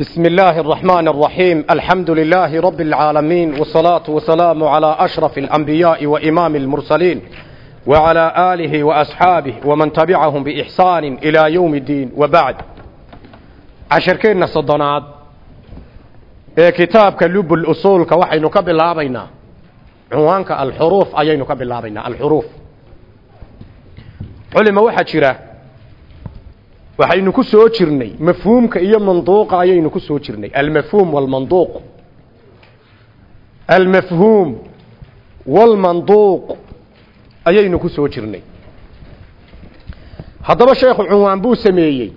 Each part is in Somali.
بسم الله الرحمن الرحيم الحمد لله رب العالمين والصلاة والسلام على أشرف الأنبياء وإمام المرسلين وعلى آله وأصحابه ومن تبعهم بإحسان إلى يوم الدين وبعد عشر كينا صدنات كتاب كلب الأصول كوحي نكب الله بينا عنوانك الحروف أي نكب الله بينا الحروف علم واحد شراه waxaynu ku soo jirnay mafhuumka iyo manduuqa ayaynu ku soo jirnay. Almafhuum walmanduuq. Almafhuum walmanduuq ayaynu ku soo jirnay. Haddaba sheekhu cunwaan buu sameeyey.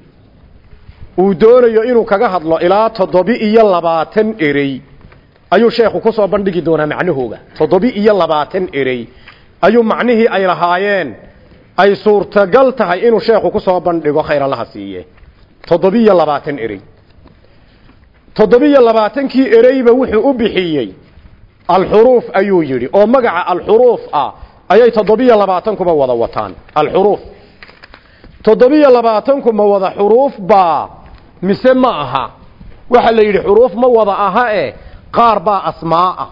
Uu doonayo inuu kaga hadlo ilaa toddobi iyo labaatan erey. Ayuu sheekhu ku soo bandhigi doonaa macnahooga. Toddobi iyo labaatan erey. Ayuu macnihii ay lahaayeen ay suurtagal tahay inuu sheekhu ku soo bandhigo khayralaha siiye toddobiyo labaatan erey toddobiyo labaatankii ereyba wuxuu u bixiyey alxuruuf ayuu yidhi oo magaca alxuruuf ah ayay toddobiyo labaatankuba wada wataan. Alxuruuf. Toddobiyo labaatanku ma wada xuruuf baa mise ma aha? Waxaa la yidhi xuruuf ma wada aha e qaar baa asmaa ah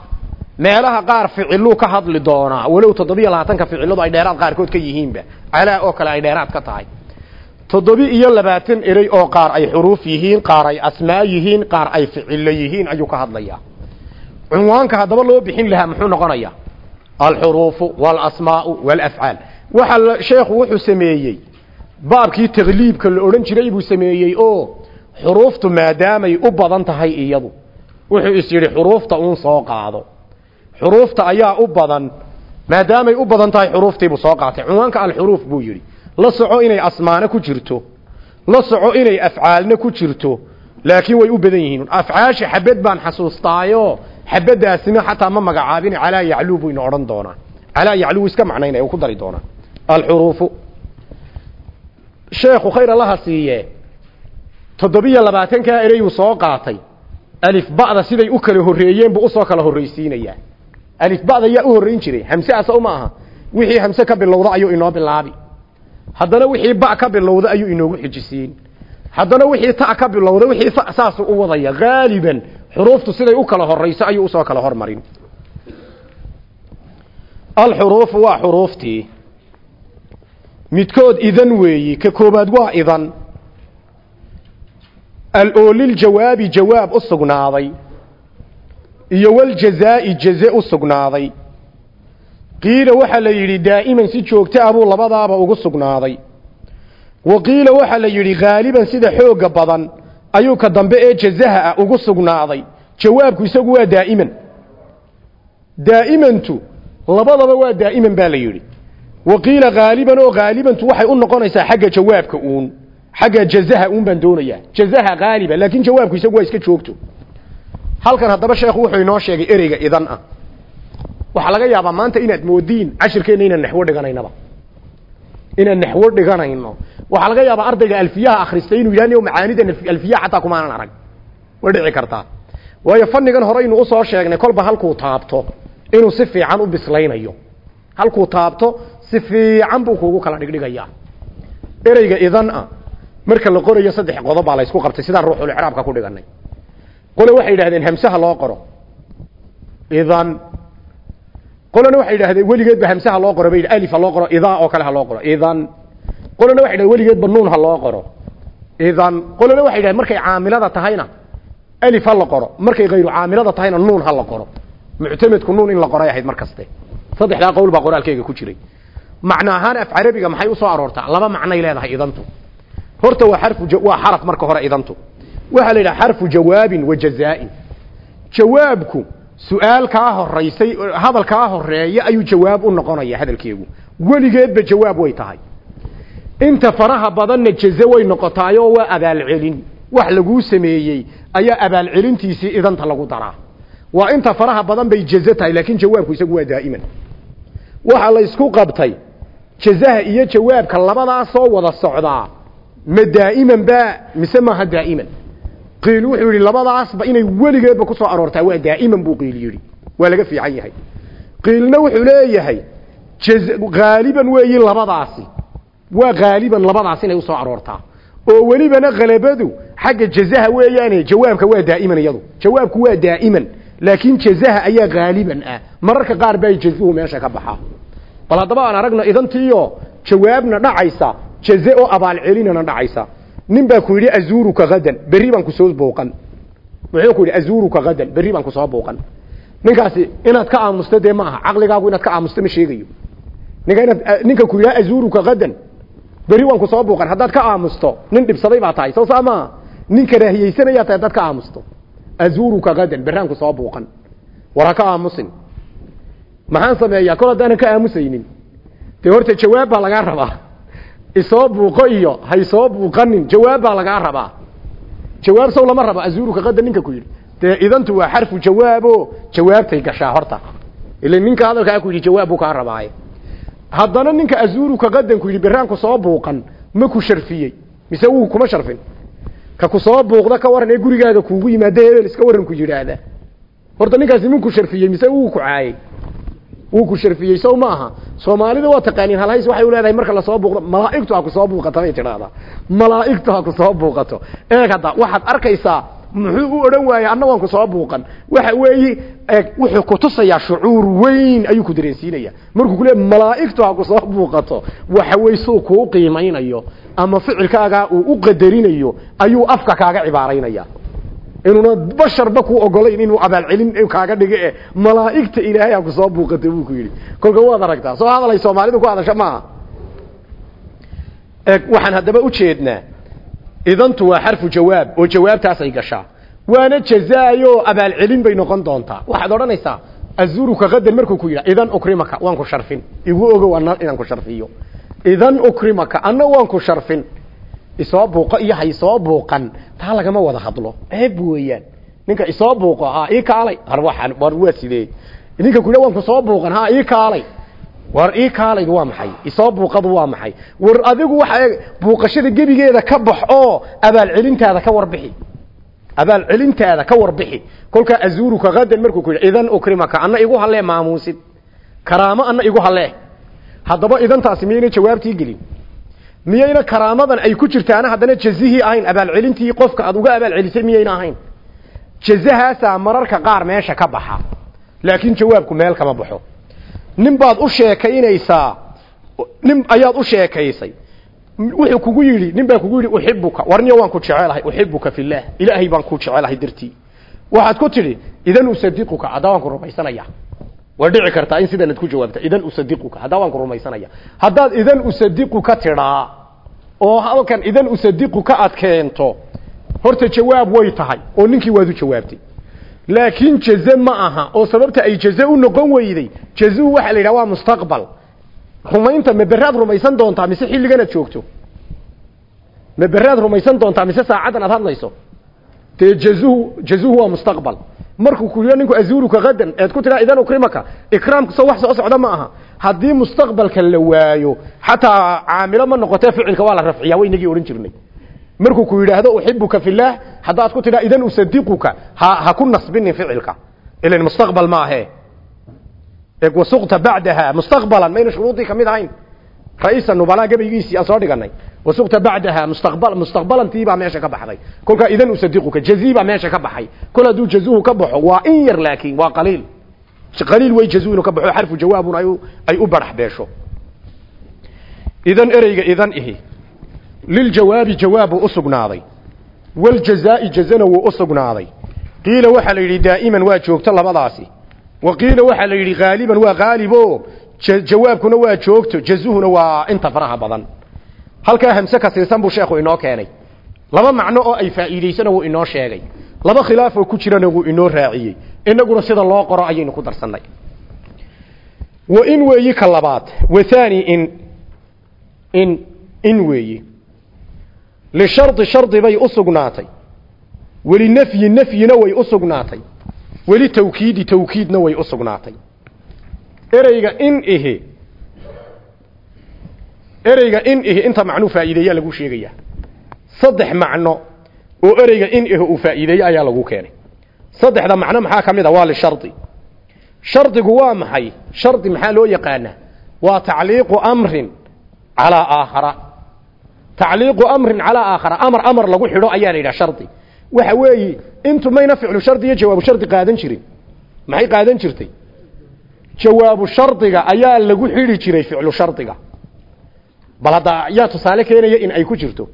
meelaha qaar ficiluu ka hadli doonaa walow toddobiyo labaatanka ficiladu ay dheeraad qaarkood ka yihiinba. Calaa oo kale ay dheeraad ka tahay. Toddobi iyo labaatan erey oo qaar ay xuruuf yihiin qaar ay asmaa yihiin qaar ay ficilo yihiin ayuu ka hadlayaa. Cunwaanka haddaba loo bixin lahaa muxuu noqonayaa? Alxuruufu waalasmaau walafcaal. Waxa sheekhu wuxuu sameeyey baabkii takliibka la odhan jiray buu sameeyey oo xuruuftu maadaamay u badan tahay iyadu. Wuxuu is yidhi xuruufta uun soo qaado xuruufta ayaa u badan maadaamay u badan tahay xuruuftiibuu soo qaatay. Cunwaanka alxuruuf buu yidhi la soco inay asmaano ku jirto la soco inay afcaalna ku jirto laakiin way u badan yihiin. Afcaasha xabad baan xasuustaayo xabadaasina xataa ma magacaabin calaa yacluu buu ina odhan doonaa. Calaa yacluu iska macnaynaya uu ku dari doonaa. Alxuruufu. Sheekhu khayr allaha siiye toddobiyo labaatankaa ereyuu soo qaatay. Alif ba'da siday u kala horreeyeen buu u soo kala horraysiinayaa alif ba'da yaa u horrayn jiray hamse asa uma aha. Wixii hamse ka bilowda ayuu inoo bilaabi. Haddana wixii ba ka bilowda ayuu inoogu xijisiin. Haddana wixii ta ka bilowda wixii saasuu u wadaya. Haaliban xuruuftu siday u kala horrayso ayuu u soo kala hormarin. Alxuruufu waa xuruuftii midkood idan weeyi ka koobaad waa idan. Al-ooliljawaabi jawaab u sugnaaday iyo waljazaa'i jaze u sugnaaday. Qiila waxaa la yidhi daa'iman si joogto ah buu labadaaba ugu sugnaaday. Wa qiila waxaa la yidhi haaliban sida xoogga badan ayuu ka dambe ee jazaha ah ugu sugnaaday. Jawaabku isagu waa daa'iman. Daa'imantu labadaba waa daa'iman baa la yidhi. Wa qiila haaliban oo haalibantu waxay u noqonaysaa xagga jawaabka uun xagga jazaha uun baan doonayaa. Jazaha haaliba laakiin jawaabku isagu waa iska joogto halkan haddaba sheekhu wuxuu inoo sheegay ereyga idan ah. Waxaa laga yaabaa maanta inaad moodiin cashirkeenna inaan naxwo dhiganaynaba. Inaan naxwo dhiganayno. Waxaa laga yaabaa ardayga alfiyaha akhristay inuu yidhahn macaanida alfiyaha xataa kumaanan arag. Way dhici kartaa. Waayo fannigan hore aynu u soo sheegnay kolba halkuu taabto inuu si fiican u bislaynayo. Halkuu taabto si fiican buu kuugu kala dhigdhigayaa. Ereyga idan ah marka la qorayo saddex qodob baa la ysku qabtay sidaan ruuxul icraabka ku dhiganay qole waxay yidhahdeen hamsaha loo qoro. Idan qolena waxay yidhahdeen weligeedba hamsaha loo qoro bay alif ha loo qoro idaa oo kale ha loo qoro. Idan qolena waxay yidhahdeen weligeedba nuun ha loo qoro. Idan qolena waxay yidhahdeen markay caamilada tahayna alif la qoro. Markay hayru caamilada tahayna nuun ha la qoro. Muctamedku nuun in la qoray ahayd mar kaste. Saddexdaa qowl baa qoraalkeyga ku jiray. Macno ahaan af carabiga maxay u soo aroortaa? Laba macnay leedahay idantu. Horta waa xarfu waa xaraf marka hore idantu waxaa la yidhaha xarfu jawaabin wa jazaain. Jawaabku su'aal kaa horaysay hadal kaa horreeya ayuu jawaab u noqonaya hadalkeegu. Weligeedba jawaab way tahay. Inta faraha badanna jaze way noqotaayoo waa abaalcelin. Wax laguu sameeyey ayaa abaalcelintiisii idanta lagu daraa. Waa inta faraha badan bay jaze tahay laakiin jawaabku isagu waa daa'iman. Waxaa la ysku qabtay jazaha iyo jawaabka labadaasoo wada socdaa ma daa'iman ba mise maaha daa'iman qiil wuxuu yidhi labadaasba inay weligeedba ku soo aroortaa waa daa'iman buu qiil yidhi. Waa laga fiican yahay. Qiilna wuxuu leeyahay haaliban weeyi labadaasi. Waa haaliban labadaas inay u soo aroortaa. Oo welibana khalabadu xagga jazaha weeyaane jawaabka waa daa'iman iyadu. Jawaabku waa daa'iman laakiin jazaha ayaa haaliban ah. Mararka qaar baa jazuhu meesha ka baxaa bal haddaba aan aragno idantiiyo jawaabna dhacaysa jaze oo abaalcelinana dhacaysa nin baa ku yidhi azuuruka hadan berri baan ku soo booqan. Wuxuu ku yidhi azuuruka hadan berri baan ku soo booqan. Ninkaasi inaad ka aamusto dee maaha caqligaagu inaad ka aamusto ma sheegayo. Ninka inaad ninka ku yidhaha azuuruka hadan berri waan ku soo booqan haddaad ka aamusto nin dhibsaday baa tahay soo saa maaha nin karaahiyeysanaya tahay haddaad ka aamusto. Azuuruka hadan berraan ku soo booqan. War ha ka aamusin. Maxaan sameeyaa? Kol haddaanan ka aamusaynin. Dee horta jawaab baa lagaa rabaa isoo buuqo iyo haysoo buuqanin jawaab baa lagaa rabaa. Jawaab sow lama rabo azuuruka qadan ninka ku yidhi. Dee idantu waa xarfu jawaabo jawaabtay gashaa horta. Ila ninka hadalkaa ku yidhi jawaab buu kaa rabaaye. Haddana ninka azuuruka qadan ku yidhi beraanku soo buuqan ma ku sharfiyey. Mise wuu kuma sharfin. Ka ku soo buuqda ka waran ee gurigaaga kuugu yimaada hebel iska waran ku yidhaahda. Horta ninkaasi minku sharfiyey mise wuu ku caayey wuu ku sharfiyey sow maaha. Soomaalida waa taqaaniin halhays waxay u leedahay marka la soo buuqdo malaa'igtu ha ku soo buuqato bay malaa'igtu ha ku soo buuqato. Eeg hadda waxaad arkaysaa muxuu u odhan waayey anna waan ku soo buuqan. Waxa weeye eeg wuxuu ku tusayaa shucuur weyn ayuu ku dareensiinaya. Markuu ku leeyahay malaa'igtu ha ku soo buuqato. Waxa weeye suu kuu ama ficilkaaga uu u qadarinayo ayuu afka kaaga cibaaraynaya inuuna basharba ku ogolayn inuu abaalcelin kaaga dhigo malaa'igta ilaahay ha ku soo buuqatay buu ku yidhi. Kolka waad aragtaa. Soo hadalay soomaalidu ku hadasha maaha. Waxaan haddaba ujeednaa idantu waa xarfu jawaab oo jawaabtaasay gashaa. Waana jazaayo abaalcelin bay noqon doontaa. Waxaad odhanaysaa azuruka qadan markuu ku yidha idan ukrimaka waan ku sharfin. Igu ogow ana inaan ku sharfiyo. Idan ukrimaka anna waan ku sharfin isoo buuqo iyo ha isoo buuqan taa lagama wada hadlo. Ceeb weeyaan. Ninka isoo buuqo ha ii kaalay. Har waxaan war waa sidee? Ninka ku waan ku soo buuqan ha ii kaalay. War ii kaalay waa maxay? Isoo buuqadu waa maxay? War adigu waxa buuqashada gebigeeda ka bax oo abaal celintaada ka warbixi abaal celintaada ka warbixi kolka azuruka gadan markuu ku yidhi idan ukrimaka anna igu halee maamuusid karaamo anna igu halee haddaba idantaasi miyayna jawaabtii gelin miyayna karaamadan ay ku jirtaana haddana jazihii ahayn abaalcelintii qofka aad uga abaalcelisay miyayna ahayn. Jazahaasaa mararka qaar meesha ka baxa laakiin jawaabku meel kama baxo. Nin baad u sheekaynaysaa nin ayaad u sheekaysay wuxuu kugu yidhi nin baa kugu yidhi uxibuka warniyo waan ku jecelahay uxibuka fillaah ilaahay baan ku jecelahay dartii. Waxaad ku tidhi idan usadiquka haddaa waan ku rumaysanaya way dhici kartaa in sidanad ku jawaabta idan usadiquka haddaa waan ku rumaysanaya. Haddaad idan usadiquka tidhaa oo halkan idan usadiquka aad keento horta jawaab way tahay oo ninkii waad u jawaabtay. Laakiin jaze ma aha oo sababta ay jaze u noqon weyday jazuhu waxaa la yidhaha waa mustaqbal. Rumaynta ma beraad rumaysan doontaa mise xilliganaad joogto? Ma beraad rumaysan doontaa mise saacaddan aad hadlayso? Dee jazuhu jazuhu waa mustaqbal markuu ku yidhi ninku azuruka gadan eed ku tiraa idan ukrimaka ikraamku soo wax soo socda ma aha. Haddii mustaqbalka la waayo xataa caamilo ma noqotee ficilka waa la rafciyaa way inagii odhan jirnay. Markuu ku yidhaahdo uxibuka fillaah haddaad ku tidhaa idan usadiquka ha ha ku nasbinin ficilka. Ilan mustaqbal maahe eg wasuqta bacdaha mustaqbalan mayna shuruudii ka mid ahayn. Ra'iisa nubalaa gabaygiisii aan dhiganay wasuqta bacdaha mustaqbal mustaqbalantii baa meesha ka baxday. Kolkaa idan usadiquka jazii baa meesha ka baxay. Kol hadduu jazuhu ka baxo waa in yar laakiin waa qaliil. Qaliil way jazu inuu ka baxo xarfu jawaabun ay ay u barax beesho. Idan ereyga idan ihi liljawaabi jawaabu u sugnaaday. Waljazaa'i jazana wuu u sugnaaday. Qiila waxaa la yidhi daa'iman waa joogto labadaasi. Wa qiila waxaa la yidhi haaliban waa haalibo jawaabkuna waa joogto jazuhuna waa inta faraha badan halkaa hamse kasiirsan buu sheekhu inoo keenay. Laba macno oo ay faa'iidaysana wuu inoo sheegay. Laba khilaafoo ku jirana wuu inoo raaciyey. Inaguna sida loo qoro ayaynu ku darsannay. Wa in weeyi ka labaad. Wathani in in in weeyi. Lishardi shardi bay u sugnaatay. Welinafyi nafyina way u sugnaatay. Weli tawkiidi tawkiidna way u sugnaatay. Ereyga in ihi ereyga in ihi inta macnuu faa'iideeyaa lagu sheegayaa saddex macno oo ereyga in ihi uu faa'iideeye ayaa lagu keenay. Saddexda macno maxaa ka mid a? Waa lishardi. Shardigu waa maxay? Shardi maxaa loo yaqaanaa? Waa tacliiqu amrin calaa aakhara. Tacliiqu amrin calaa aakhara. Amar amar lagu xidho ayaa la yidhaha shardi. Waxa weeye intu mayna ficlu shardi iyo jawaabu shardi qaadan jirin. Maxay qaadan jirtay? Jawaabu shardiga ayaa lagu xidhi jiray ficlu shardiga bal hadda yaa tusaale keenaya in ay ku jirto.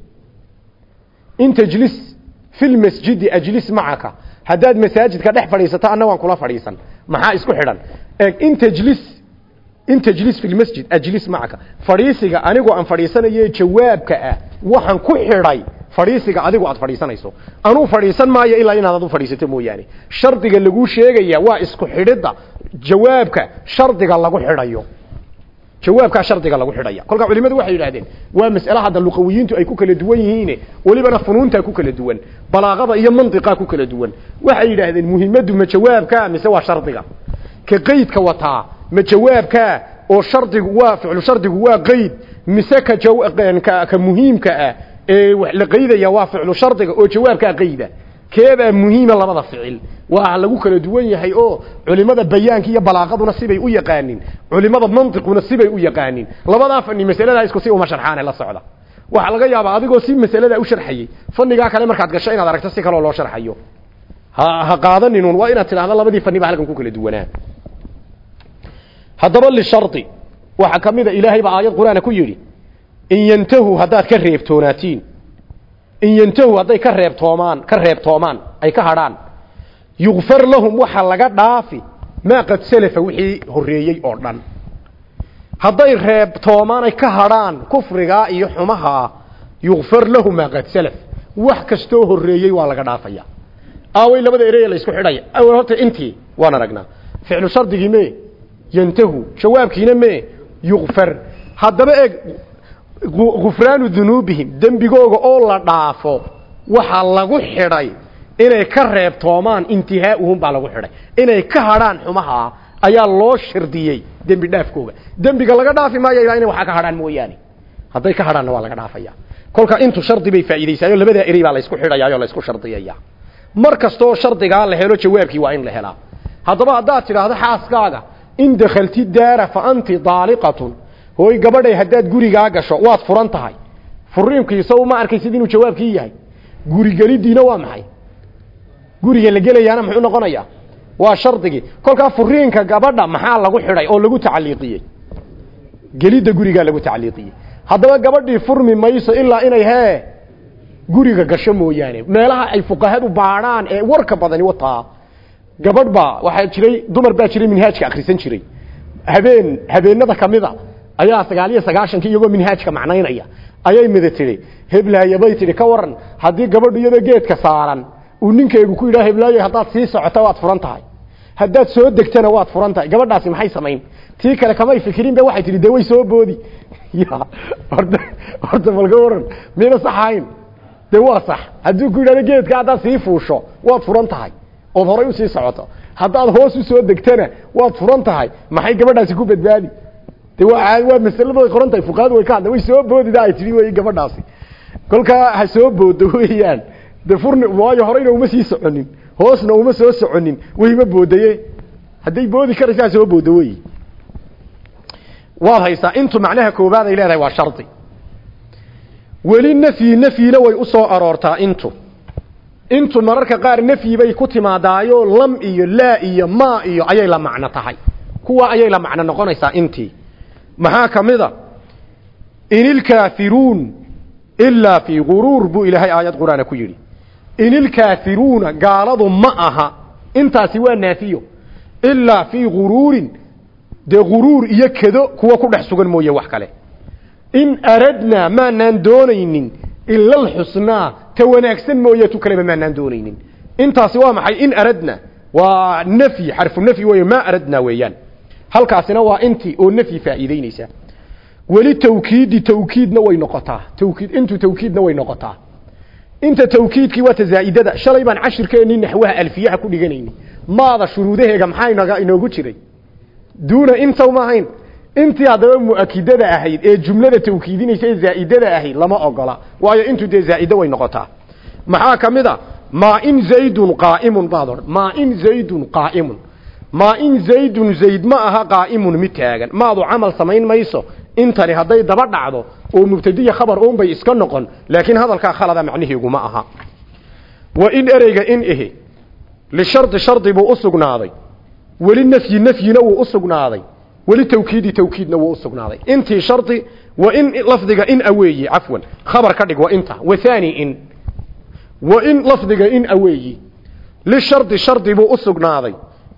In tajlis fi lmasjidi ajlis macaka haddaad masaajidka dhex fadhiisato anna waan kula fadhiisan. Maxaa isku xidhan? Eeg in tajlis in tajlis fi lmasjid ajlis macaka fadhiisiga anigu aan fadhiisanayo jawaabka ah. Waxaan ku xidhay fadhiisiga adigu aad fadhiisanayso. Anuu fadhiisan maayo ilaa inaad adu fadhiisato mooyaane. Shardiga laguu sheegaya waa isku xidhidda jawaabka shardiga lagu xidhayo jawaabkaa shardiga lagu xidhaya. Kolkaa culimadu waxay yidhahdeen waa mas'ale hadda luqawiyiintu ay ku kala duwan yihiin welibana funuuntaa ku kala duwan balaaqada iyo mantiqaa ku kala duwan. Waxay yidhaahdeen muhimaddu ma jawaabkaa mise waa shardiga? Ka qeydka wataa ma jawaabkaa oo shardigu waa ficlu shardigu waa qeyd mise ka ka, ka muhiimka ah ee wax la qeydaya waa ficlu shardiga oo jawaabkaa qeyda keebaa muhiima labada ficil. Waa lagu kala duwan yahay oo culimada bayaanka iyo balaaqaduna sibay u yaqaanin. Culimada mantiquna sibay u yaqaanin. Labadaa fani masaladaa isku si uma sharxaane la socda. Waxaa laga yaabaa adigoo si masaladaa u sharxayey fanigaa kale markaad gasho inaad aragto si kaloo loo sharxayo. Ha ha waa inaad tidhahdo labadii fani baa ku kala duwanaa. Haddaba lishardi waxaa ka mid a ilaahay baa aayad qur'aana ku yidhi in yantahu haddaad ka reebtoonaatiin in yantahu hadday ka reebtoomaan ka reebtoomaan ay ka hadhaan. Yukfar lahum waxa laga dhaafi maa qad salafa wixii horreeyey oo dhan. Hadday reebtoomaan ay ka hadhaan kufrigaa iyo xumahaa yukfar lahu maa qad salaf. Wax kastoo horreeyey waa laga dhaafaya. Aaway labada ereye la isku xidhaya awal horta intii waan aragnaa. Ficlu shardigii me yantahu jawaabkiina me yukfar haddaba eeg gufraanu dunuubihim dembigooga oo la dhaafo waxaa lagu xidhay inay ka reebtoomaan intihaauhum baa lagu xidhay. Inay ka hadhaan xumahaa ayaa loo shardiyey dembi dhaafkooga. Dembiga laga dhaafi maayo ilaa inay waxaa ka hadhaan mooyaane. Hadday ka hadhaanna waa laga dhaafaya. Kolka intu shardi bay faa'iidaysaayo labadaa erey baa laysku xidhayaayoo laysku shardiyaya. Mar kastoo shardigaa la helo jawaabkii waa in la helaa haddaba haddaad tidhaahdo xaaskaaga in dakhalti daara fa anti daaliqatun hooy gabadhay haddaad gurigaa gasho waad furan tahay. Furiinkiisa uma arkaysid inuu jawaabkii yahay. Gurigelidiina waa maxay? Guriga la gelayaana muxuu noqonayaa? Waa shardigii. Kolkaa furiinka gabadha maxaa lagu xidhay oo lagu tacaliiqiyey gelidda gurigaa lagu tacaliiqiyey haddaba gabadhii furmi mayso ilaa inay hee guriga gasho mooyaane. Meelaha ay fuqahadu baadhaan ee warka badani wataa gabadh baa waxaa jiray dumar baa jiray minhaajka akhrisan jiray. Habeen habeenada kamida ayaa sagaal iyo sagaashanki iyagoo minhaajka macnaynaya. Ayay mida tidhi. Heblaayabay tidhi ka waran haddii gabadhu iyadoo geedka saaran uu ninkeegu ku yidhaha heblaayo haddaad sii socota waad furan tahay. Haddaad soo degtana waad furan tahay gabadhaasi maxay samayn? Tii kale kamay fikirin ba waxay tidhi dee way soo boodi. Horta malka waran miyna sax ahayn. Waa sax. Hadduu ku yidhahdo geedka haddaad sii fuusho waad furan tahay. Ood horay u sii socoto. Haddaad hoos u soo degtana waad furan tahay. Maxay gabadhaasi ku badbaadi de waa waa masaladu way qoran tahay fuqahadu way ka hadla way soo boodida ay tidhi wey gabadhaasi. Kolkaa ha soo boodo weeyaan. De furni waayo horeyna uma sii soconin. Hoosna uma soo soconin. Wayma boodaye hadday boodi karaysaa soo boodo wey waad intu macnaha koobaad ay leedahay waa shardi. Weli nafyi nafyina way u soo aroortaa intu intu mararka qaar nafyi bay ku timaadaayo lam iyo laa iyo ma iyo ayay la macno tahay. Kuwa ayay la macno noqonaysaa intii maxaa ka mid a? In ilkaafiruun ilaa fii guruur buu ilaahay aayad qur'aana ku yidhi. In ilkaafiruuna gaaladu ma aha. Intaasi waa naafiyo. Ilaa fii guruurin dee guruur iyo kedo kuwa ku dhex sugan mooye wax kale. In aradnaa maanaan doonaynin ila ta wanaagsan mooye tu kaleba maanaan doonaynin. Intaasi waa maxay? In aradna. Waa nafyi xarfu nafyi wey ma aradnaa weeyaan halkaasina waa intii oo nafyi faa'iideynaysa. Weli tawkiidi tawkiidna way noqotaa. Tawkiid intu tawkiidna way noqotaa. Inta tawkiidkii waa tazaa'idada shalay baan cashirkeennii naxwaha alfiyaha ku dhiganayni. Maada shuruudaheega maxaa inaga inoogu jiray? Duuna intaw ma ahayn. Intii haddaba mu'akidada ahayd ee jumlada tawkiidinaysa ee zaa'idada ahayd lama ogola. Waayo intu dee zaa'ida way noqotaa. Maxaa ka mid in zaydun qaa'imun baad odhan. In zaydun qaa'imun maa in zaydun zayd ma aha qaa'imun mid taagan. Maadu camal samayn mayso. Intani hadday daba dhacdo oo mubtadiya khabar uun bay iska noqon laakiin hadalkaa khalada macnihiigu ma aha. Wa in ereyga in ihi lishardi shardi buu u sugnaaday. Weli nafyi nafyina wuu u sugnaaday. Weli tawkiidi tawkiidna wuu u intii shardi wa in lafdiga in aweeyi cafwan khabar ka dhig wa inta wa thani in. Wa in lafdiga in aweeyi lishardi shardi buu u sugnaaday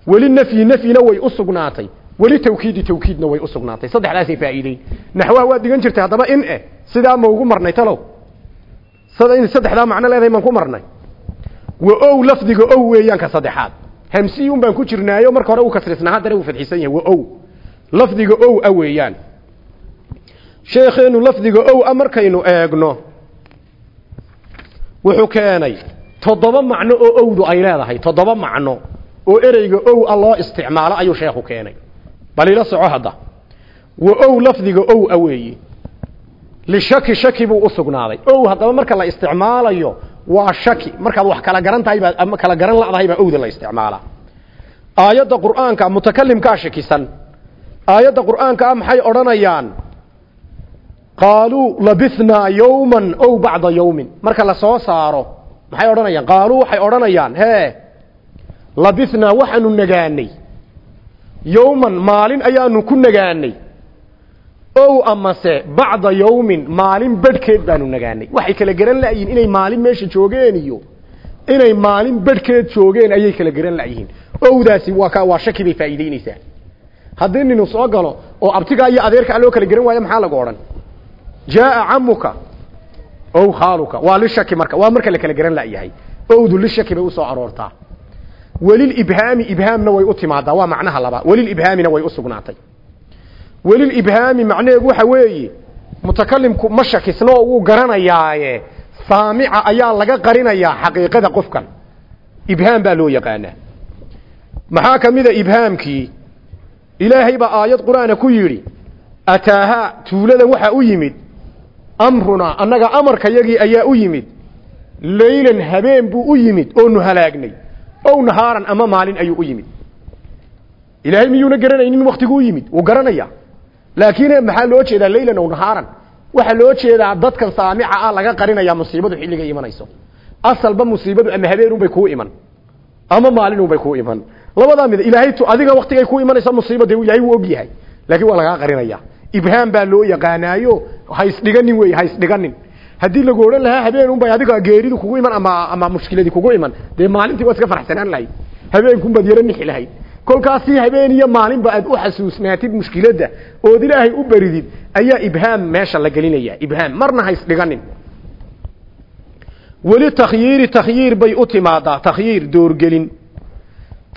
weli nafyi nafyina way u sugnaatay weli tawkiidi tawkiidna way u sugnaatay. Saddexdaasay faa'iideyn. Naxwaha waad dhigan jirtay haddaba in eh sidaa ma ugu marnay talow? Sada in saddexdaa macno leedahay maan ku marnay? Wa ow lafdiga ow weeyaan ka saddexaad hamsiyun baan ku jirnaayo marka hore uu kasrisnaa haddana uu fadxisan yahay wa ow. Lafdiga ow a weeyaan. Sheekheenu lafdiga ow a markaynu eegno wuxuu keenay toddoba macno oo owdu ay leedahay toddoba macno oo ereyga ow loo isticmaalo ayuu sheekhu keenay. Bal ila soco hadda. Wa ow lafdiga ow a weeye lishaki shaki buu u sugnaaday. Ow haddaba marka la isticmaalayo waa shaki. Markaad wax kala garan tahay ama kala garan ladahay baa owda la isticmaalaa aayadda qur'aanka mutakalimkaa shakisan aayadda qur'aanka ah maxay odhanayaan? Qaaluu labithnaa yowman ow bacda yowmin marka la soo saaro maxay odhanayaan? Qaaluu waxay odhanayaan hee labithnaa waxaanu nagaanay. Yowman maalin ayaanu ku nagaanay. Ow amase bacda yowmin maalin bedhkeed baanu nagaanay. Waxay kala garan la'yihiin inay maalin meesha joogeen iyo inay maalin bedhkeed joogeen ayay kala garan la'yihiin owdaasi waa waa shaki bay faa'iideynaysaa haddii ninu soo galo oo abtigaa iyo adeerkaa loo kala garan waayo maxaa lagu odhan? Jaaa camuka ow khaaluka. Waa lishaki marka waa marka la kala garan la'yahay owdu lishaki bay u soo aroortaa welilibhaami ibhaamna way u timaadaa waa macnaha labaad. Welilibhaamina way u sugnaatay. Welilibhaami macnaheedu waxa weeye mutakalimku ma shakisno oo wuu garanayaaye saamica ayaa laga qarinayaa xaqiiqada qofkan. Ibhaam baa loo yaqaanaa. Maxaa ka mid a ibhaamkii? Ilaahay baa aayad qur'aana ku yidhi ataaha tuuladan waxaa u yimid amrunaa annaga amarkayagii ayaa u yimid leylan habeen buu u yimid oonu halaagnay ow nahaaran ama maalin ayuu u yimid. Ilaahay miyuuna garanaynin waktiguu yimid? Wuu garanaya laakiin maxaa loo jeedaa leylan ow nahaaran? Waxaa loo jeedaa dadkan saamica ah laga qarinaya musiibadu xilligay imanayso. Asalba musiibadu ama habeenunbay kuu iman. Ama maalinunbay kuu iman. Labadaa mid ilaahay adiga waktigay ku imanaysa musiiba dee ilaahay wuu og yahay. Laakiin waa lagaa qarinaya ibhaam baa loo yaqaanaayo ha isdhiganin wey ha isdhiganin haddii lagu odhan lahaa habeenunbay adiga geeridu kugu iman ama ama mushkiladii kugu iman. Dee maalintii waad iska faraxsanaan lahayd. Habeenkunbaad yaro nixi lahayd. Kolkaasi habeen iyo maalinba aad u xasuusnaatid mushkiladda ood ilaahay u baridid ayaa ibhaam meesha la gelinaya. Ibhaam marna ha isdhiganin. Weli takhyiiri takhyiir bay u timaadaa. Takhyiir doorgelin.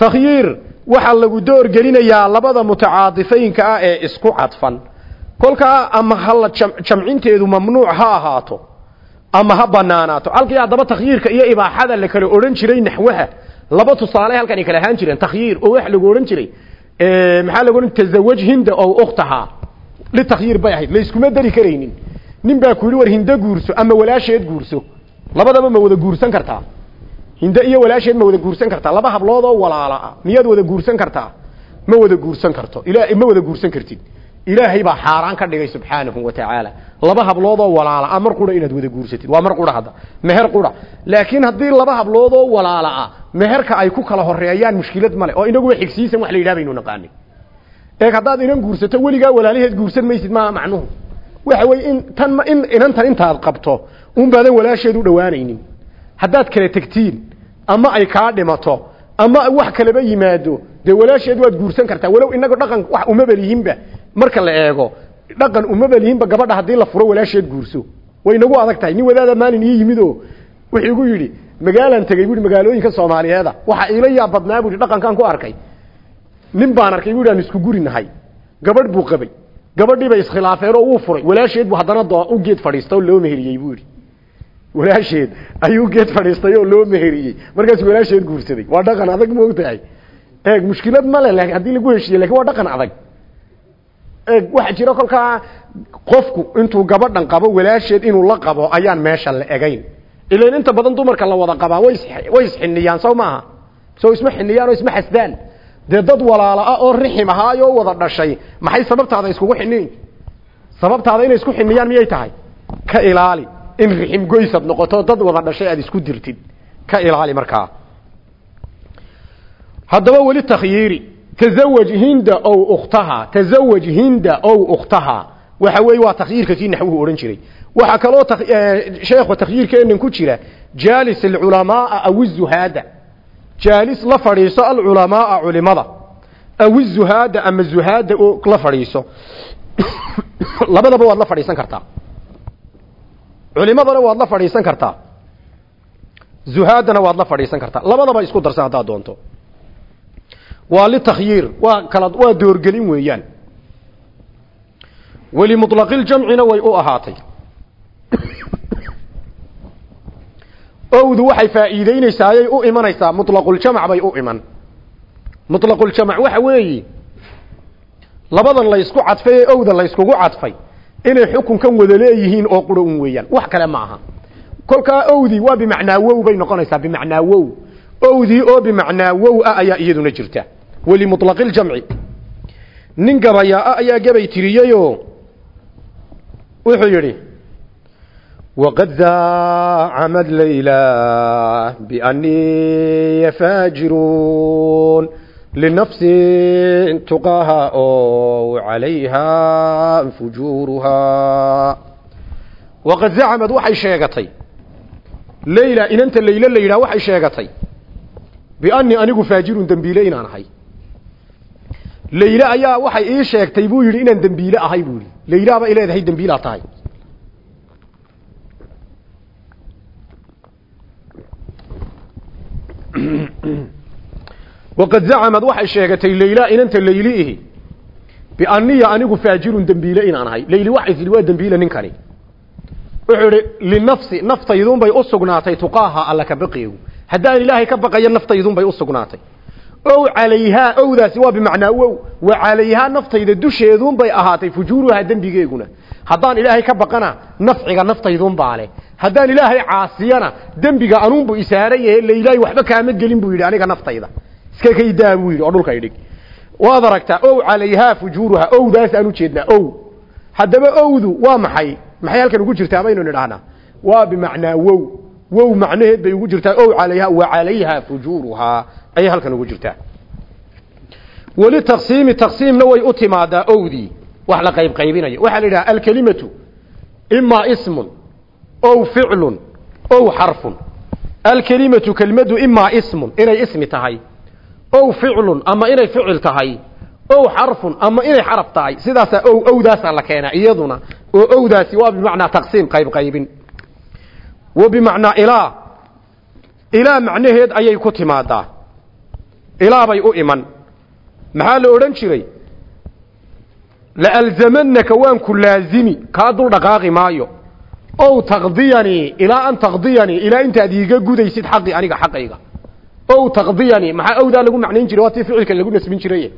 Takhyiir waxaa lagu doorgelinayaa labada mutacaadifaynka ah ee isku cadfan kolkaa ama hala jamcinteedu mamnuuc ha ahaato ama ha banaanaato. Halkii haddaba takhyiirka iyo ibaaxada la kala odhan jiray naxwaha laba tusaale halkan ay kala ahaan jireen. Takhyiir oo wax lagu odhan jiray maxaa lagu odhan tazawaj hinda oo ukhtaha litakhyiir bay ahayd. La iskuma dari karaynin. Nin baa ku yidhi war hindo guurso ama walaasheed guurso. Labadaba ma wada guursan kartaa. Hinde iyo walaasheed ma wada guursan kartaa. Laba hablood oo walaala ah miyaad wada guursan kartaa? Ma wada guursan karto. Ila ma wada guursan kartid ilaahay baa xaaraan ka dhigay subxaanahu wa tacaala laba hablood oo walaala ah mar qura inaad wada guursatid waa mar qura hadda. Meher qura. Laakiin haddii laba hablood oo walaala ah meherka ay ku kala horeeyaan mushkilad male oo inagu xigsiisan wax la yidhaha baynu naqaani. Eeg haddaad inan guursato weligaa walaalaheed guursan maysid maa macnuhu. Waxa weye in tan in inantan intaad qabto un baadan walaasheed u dhowaanaynin. Haddaad kala tegtiin ama ay kaa dhimato ama wax kalaba yimaado dee walaasheed waad guursan kartaa. Walow inaga dhaqan wax umabalihinba marka la eego dhaqan umabalihinba gabadha haddii la furo walaasheed guurso. Way nagu adag tahay. Nin wadaada maalin ii yimid oo wuxuu igu yidhi magaalaan tegey buui magaalooyinka soomaaliyeeda waxa iila yaa badnaa buui dhaqankan ku arkay. Nin baan arkay buui aan isku guri gabadh buu qabay. Gabadhii bay iskhilaafeen oo wuu furay. Walaasheed buu haddana u geed fadhiista oo loo meheriyey buu walaasheed ayuu geed fadhiistay oo loo meheriyey. Markaas walaasheed guursaday. Waa dhaqan adag ma ogtahay eeg mushkilad male laakiin haddii lagu heshiiye laakiin waa dhaqan adag. Eeg waxaa jira kolkaa qofku intuu gabadhan qabo walaasheed inuu la qabo ayaan meesha la egayn. Ilan inta badan dumarka la wada qabaa way way isxiniyaan sow maaha? Soo isma xiniyaan oo isma xasdaan dee dad walaala ah oo rixim ahaayoo wada dhashay maxay sababtaada iskugu xiniin? Sababtaada inay isku ximiyaan miyay tahay? Ka ilaali. In rixim goysad noqoto dad wada dhashay aad isku dirtid. Ka ilaali markaa haddaba weli takhyiiri. Tazawaj hinda ow ukhtaha. Tazawaj hinda ow ukhtaha. Waxa weeye waa takhyiirka kii naxwuhu odhan jiray. Waxaa kaloo sheekhu takhyiirkeenan ku jira. Jaalis alculamaaa aw izuhaada jaalis la fadhiiso alculamaaa culimada. Aw izuhaada ama zuhaada oo la fadhiiso. Labadaba waad la fadhiisan kartaa. Culimadana waad la fadhiisan kartaa. Zuhaadana waad la fadhiisan kartaa. Labadaba isku darsan haddaad doonto waa litakhyiir waa kala waa doorgelin weeyaan welimuطlaqiljamcina way u ahaatay owdu waxay faa'iideynaysaa ayay u imanaysaa muطlaquljamc bay u iman muطlaquljamc waxa weeyi labadan laysku cadfay ee owda layskugu cadfay inay xukunkan wada leeyihiin oo quro un weeyaan wax kale ma aha kolkaa owdii waa bimacnaa wow bay noqonaysaa bimacnaa wow owdii oo bimacnaa wow ah ayaa iyaduna jirta welimuطlaqiljamci nin gabayaa ah ayaa gabay tiriyeyoo wuxuu yidhi waqad zaacamad layla bianii faajiruun linafsin tuqaha oo calayha fujuuruhaa waqad zacamad waxay sheegatay. Layla inanta laylo la yidhaha waxay sheegatay. Bianii anigu faajirun dembiile inaan ahay layle ayaa waxay ii sheegtay buu yidhi inaan dembiile ahay buu yidhi. Laylaaba ileedahay dembiilaa tahay. Waqad zacamad waxay sheegatay layla inanta layliihi bianiya anigu faajirun dembiile inaan ahay. Layli waxay tidhi waa dembiile ninkani. Wuxuu idhi linafsi naftaydunbay u sugnaatay tuqaaha alla ka baqigu haddaan ilaahay ka baqayo naftaydunbay u sugnaatay ow calayhaa owdaasi waa bimacnaa wow wa calayhaa naftayda dusheedunbay ahaatay fujuuruhaa dembigeeguna. Haddaan ilaahay ka baqana nafciga naftaydunbaa leh. Haddaan ilaahay caasiyana dembiga anuunbu isaaran yahe lailaahay waxba kaama gelin buu yidhi aniga naftayda. Iska kaydaa buu yidhi oo dhulka idhig waad aragtaa ow calayhaa fujuuruhaa owdaas aan ujeednaa ow. Haddaba owdu waa maxay? Maxay halkan ugu jirtaa? Baynu nidhahnaa waa bimacnaa wow macnaheed bay ugu jirtaa. Ow calayha wa calayha fujuuruhaa ayay halkan ugu jirtaa. Weli taqsiimi taqsiimna way u timaadaa owdii wax la qayb qaybinayo. Waxaa la yidhaha alkelimatu imaa ismun ow ficlun ow xarfun. Alkelimatu kelmadu imaa ismun inay ismi tahay. Ow ficlun ama inay ficil tahay. Ow xarfun ama inay xaraf tahay. Sidaasaa ow owdaasaa la keenaa iyaduna. Oo owdaasi waa bimacnaa taqsiim qayb qaybin wa bimacnaa ilaa? Ilaa macnaheed ayay ku timaadaa. Ilaa bay u iman. Maxaa la odhan jiray? Laalzamanaka waan ku laazimi kaa dul dhaqaaqi maayo. Ow taqdiyanii ilaa an taqdiyanii ilaa intaad iiga gudaysid xaqi aniga xaqayga. Ow taqdiyanii maxaa owdaa lagu macnayn jiray? Waa tii ficilka lagu nasbin jiray.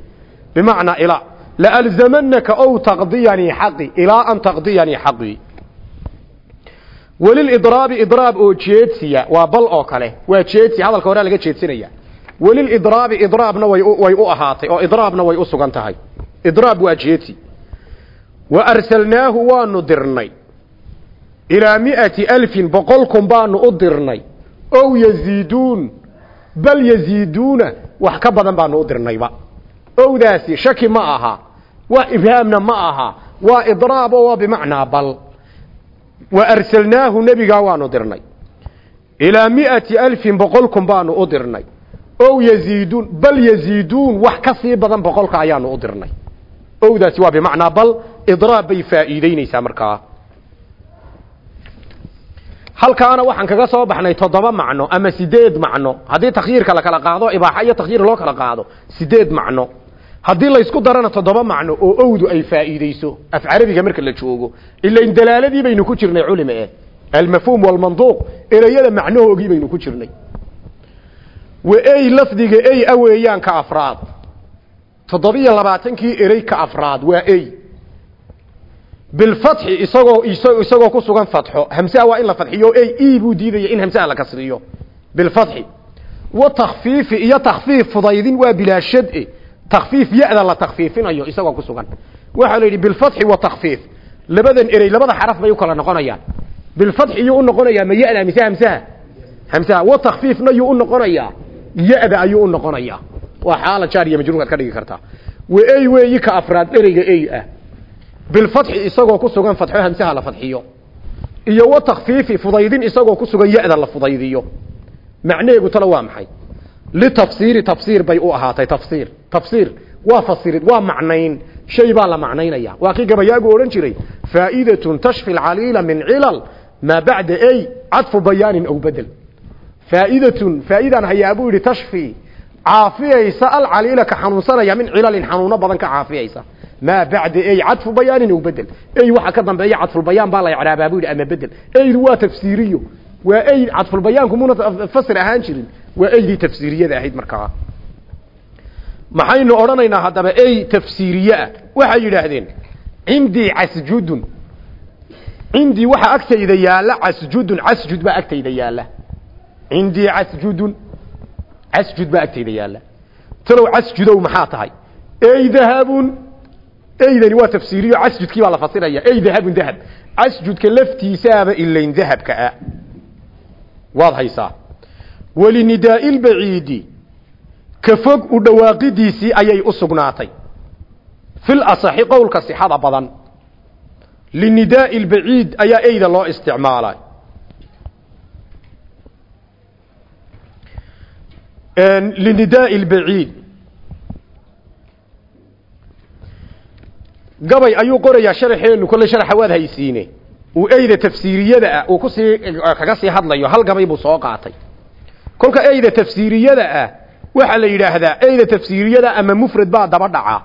Bimacnaa ilaa. Laalzamanaka ow taqdiyanii xaqii welilidraabi idraab oo jeedsiya waa bal oo kale. Waa jeedsi hadalka horea laga jeedsinaya. Welilidraabi idraabna way u ahaatay oo idraabna way u sugan tahay. Idraab waa jeedsi. Wa arsalnaahu waanu dirnay. Ilaa mi'ati alfin boqol kun baanu u dirnay. Ow yaziiduun bal yaziiduuna wax ka badan baanu u dirnayba owdaasi shaki ma aha waa ibhaamna ma aha waa idraab oo waa bimacnaa bal wa arsalnaahu nebigaa waanu dirnay. Ilaa mi'ati alfin boqol kun baanu u dirnay. Ow yaziiduun bal yaziiduun wax ka sii badan boqolka ayaanu u dirnay. Owdaasi waa bimacnaa bal idraab bay faa'iideyneysaa markaa halkaana waxaan kaga soo baxnay toddoba macno ama sideed macno. Haddii takhyiirka la kala qaado ibaaxa iyo takhyiir loo kala qaado sideed macno haddii laysku darana toddoba macno oo owdu ay faa'iideyso af carabiga marka la joogo ilain dalaaladii baynu ku jirnay culima eh almafhuum walmanduuq ereyada macnahoogii baynu ku jirnay. Wa ey lafdiga ey a afraad. Toddobiyo labaatankii erey ka afraad waa ey bilfatxi isagoo isagoo ku sugan fatxo hamsaha waa in la fadxiyo ey i buu diidaya in hamsaha la kasriyo. Bilfatxi wa takfiifi iyo takfiif fudaydin waa bilaa shade takfiif ya-da la takfiifinayo isagoo ku sugan. Waxaa la yidhi bilfatxi wa takfiif. Labadan erey labada xaraf bay u kala noqonayaan. Bilfatxi yuu u noqonayaa ma ya-da mise hamsaha? Hamsaha. Wa takfiifna yuu u noqonayaa. Ya-da ayuu u noqonayaa. Waa xaala jaar iyo majruuraad ka dhigi kartaa. Wa ey weeyi ka afraad ereyga ey ah. Bilfatxi isagoo ku sugan fatxo hamsaha la fadxiyo iyo wa takfiifi fudaydin isagoo ku sugan ya-da la fudaydiyo macnaheegu talo waa maxay litafsiiri tafsiir bay u ahaatay tafsiir tafsiir waa fasirid waa macnayn shay baa la macnaynaya waa kii gabayaagu odhan jiray faa'idatun tashfi alcaliila min cilal maa bacda ay cadfu bayaanin aw bedel faa'idatun faa'idan hayaa buu yidhi tashfi caafiyaysa alcaliila ka xanuunsanaya min cilalin xanuuno badan ka caafiyaysa maa bacda ay cadfu bayaanin aw bedel ay waxa ka dambeeya cadfulbayaan baa la icraabaa buu yidhi ama bedel aydu waa tafsiiriyo waa ay cadfulbayaanku muna fasir ahaan jirin waa aydii tafsiiriyada ahayd markaa. Maxaynu odhanaynaa haddaba ey tafsiiriye ah waxay yidhaahdeen cindii casjudun cindii waxaa agtayda yaalla casjudun casjud baa agtayda yaalla. Cindii casjudun casjud baa agtayda yaalla. Talow casjudow maxaa tahay? Ey dahabun eydani waa tafsiiriyo casjudkii baa la fasiraya ey dahabun dahab casjudka laftiisaaba ilayn dahabka ah. Waad haysaa walinidaai lbaciidi ka fog u dhawaaqidiisii ayay u sugnaatay fil asaxi qowlka sixada badan linidaai albaciid ayaa eyda loo isticmaalay linidaai albaciid gabay ayuu qorayaa sharaxeenu kolley sharaxa waad haysiine uu eyda tafsiiriyada ah uu ku sii kaga sii hadlayo hal gabay buu soo qaatay kolka eyda tafsiiriyada ah waxaa la yidhaahdaa eyda tafsiiriyada ama mufrad baa daba dhaca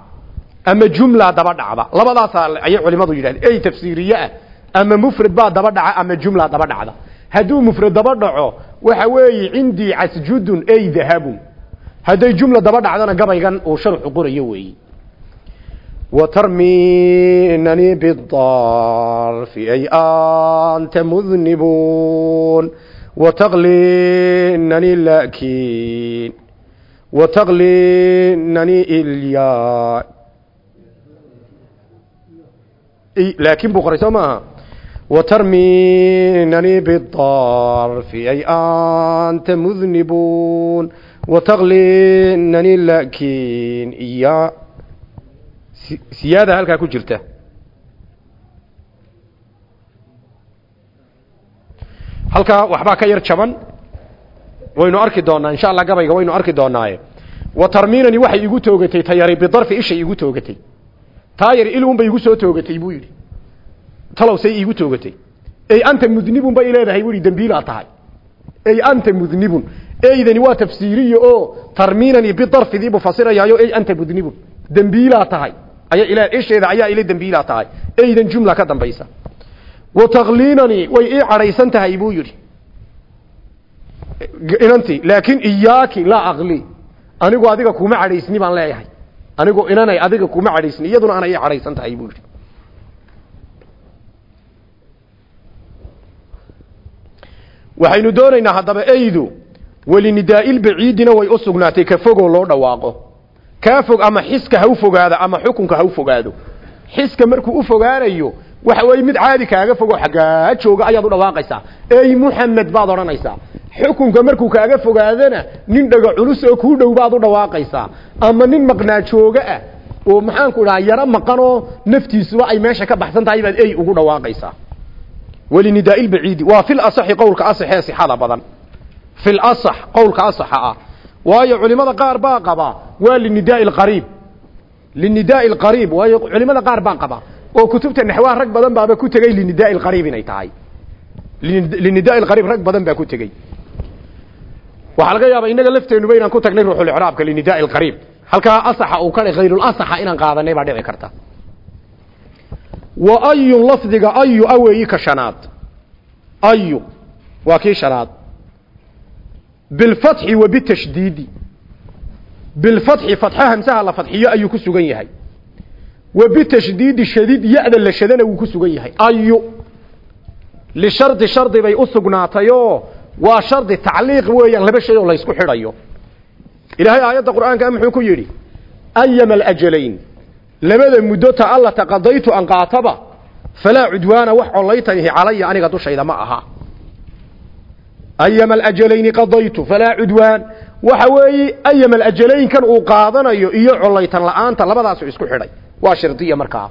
ama jumla daba dhacda. Labadaasaa ayay culimadu yidhahdeen ey tafsiiriye ah ama mufrad baa daba dhaca ama jumla daba dhacda. Hadduu mufrad daba dhaco waxa weeye cindii casjudun ey dahabun. Hadday jumla daba dhacdana gabaygan uu sharxu qorayo weeye watarminani bidarfi ay anta mudnibuun wataqlinani laakiin wataqlinani ilya laakin buu qoray soo maaha watarminani bidarfi ay anta mudnibuun wataqlinani laakiin ya siyaada halkaa ku jirta halkaa waxbaa ka yar jaban. Waynu arki doonaa insha allah gabayga waynu arki doonaaye wa tarmiinani waxay igu toogatay tayari bidarfi ishay igu toogatay. Taayar ilunbay igu soo toogatay buu yidhi. Talow say iigu toogatay. Ey anta mudnibun bay leedahay buu yidhi dembiilaa tahay. Ey anta mudnibun. Eydani waa tafsiiriye oo tarmiinani bidarfidii buu fasirayaayo ey anta mudnibun. Dembiilaa tahay. Ayaa isheeda ayaa ila dambiila tahay. Aydan jumla ka dambaysa wa taqliinani way ii cadhaysan buu yidhi. Inanti laakiin iyaaki laa aqli. Anigu adiga kuma cadhaysni baan leeyahay. Anigu inanay adiga kuma cadhaysni iyaduna ana ii cadhaysan tahay buu yidhi. Waxaynu doonaynaa haddaba aydu welinidaa'ilbaciidina way u ka fogoo loo dhawaaqo. Kaa fog ama xiska ha u fogaado ama xukunka ha u fogaado. Xiska markuu u fogaanayo waxa weeye mid caadi kaaga fogo xaggaa jooga ayaad u dhawaaqaysaa. Ey muxamed baad odhanaysaa. Xukunka markuu kaaga fogaadana nin dhaga culus oo kuu dhow baad u dhawaaqaysaa. Ama nin maqnaa jooga ah oo maxaanku dhaha yaro maqanoo naftiisuba ay meesha ka baxsan tahay baad ey ugu dhawaaqaysaa. Welinidaa'ilbaciidi waa fil asaxi qowlka asaxee sixada badan. Fil asax qowlka asaxa ah. Waayo culimada qaar baa qaba waa linidaai alqariib linidaai alqariib waayo culimada qaar baa qaba oo kutubta naxwaha rag badan baaba ku tegey linidaai alqariib inay tahay. Linidaai alqariib rag badan baa ku tegey waxaa laga yaabaa innaga lafteenuba inaan ku tagnay ruuxulicraabka linidaai alqariib. Halkaa asaxa uu ka hayrulasaxa inaan qaadanay baa dhici karta. Wa ayun lafdiga ayu aweeyi ka shanaad. Ayu waa kii shanaad. Bilfatxi wa bitashdiidi. Bilfatxi fatxa hamsaha la fadxiyo ayuu ku sugan yahay ku sugan yahay. Ayu. Lishardi shardi bay u sugnaatayoo waa shardi tacliiq weeyaan laba shay oo laysku xidhayo. Ilaahay aayadda qur'aanka muxuu ku yidhi ayama alajalayn. Labada muddo ta alla taqadaytu an qaataba falaa cudwaana wax collaytanihi calaya aniga dushayda ma aha. Ayama alajalayni qadaytu falaa cudwaan. Waxa weeye ayama alajalaynkan uu qaadanayo iyo collaytan la'aanta labadaasu isku xidhay waa shardiya markaa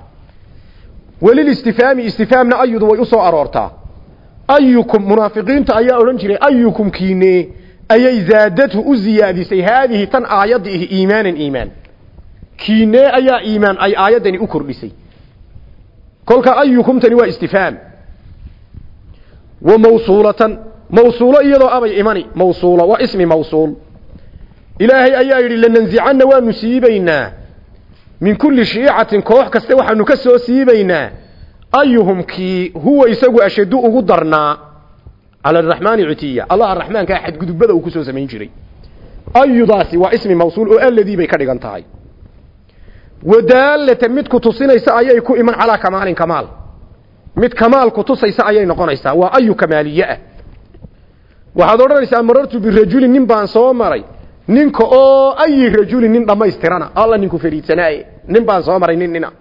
welilistifhaami istifhaamna ayudu way u soo aroortaa ayukum munaafiqiinta ayaa odhan jiray ayukum kiine ayay zaadadhu u ziyaadisay haadihi tan aayadda ihi iimaanan iimaan. Kiine ayaa iimaan ay aayaddani u kordhisay. Kolka ayukumtani waa istifhaam. Wa mawsuulatan mawsuulo iyadoo abay imani mawsuulo waa ismi mawsuul. Ilaahay ayaa yidhi lananzicanna waanu siibaynaa min kulli shiicatin koox kaste waxaanu ka soo siibaynaa ayuhum kii huwa isagu ashadu ugu darnaa cala araxmaani cutiya allah araxmaankaa xadgudubada uu ku soo samayn jiray. Ayudaasi waa ismi mawsuul oo alladii bay ka dhigan tahay. Wadaalatan mid ku tusinaysa ayay ku iman calaa kamaalin kamaal. Mid kamaal ku tusaysa ayay noqonaysaa waa ayu kamaaliye ah. Waxaad odhanaysaa marartu birajulin nin baan soo maray ninka oo ayi rajulin nin dhammaystirana. Alla ninku fariidsanaaye nin baan soo maray nin nina.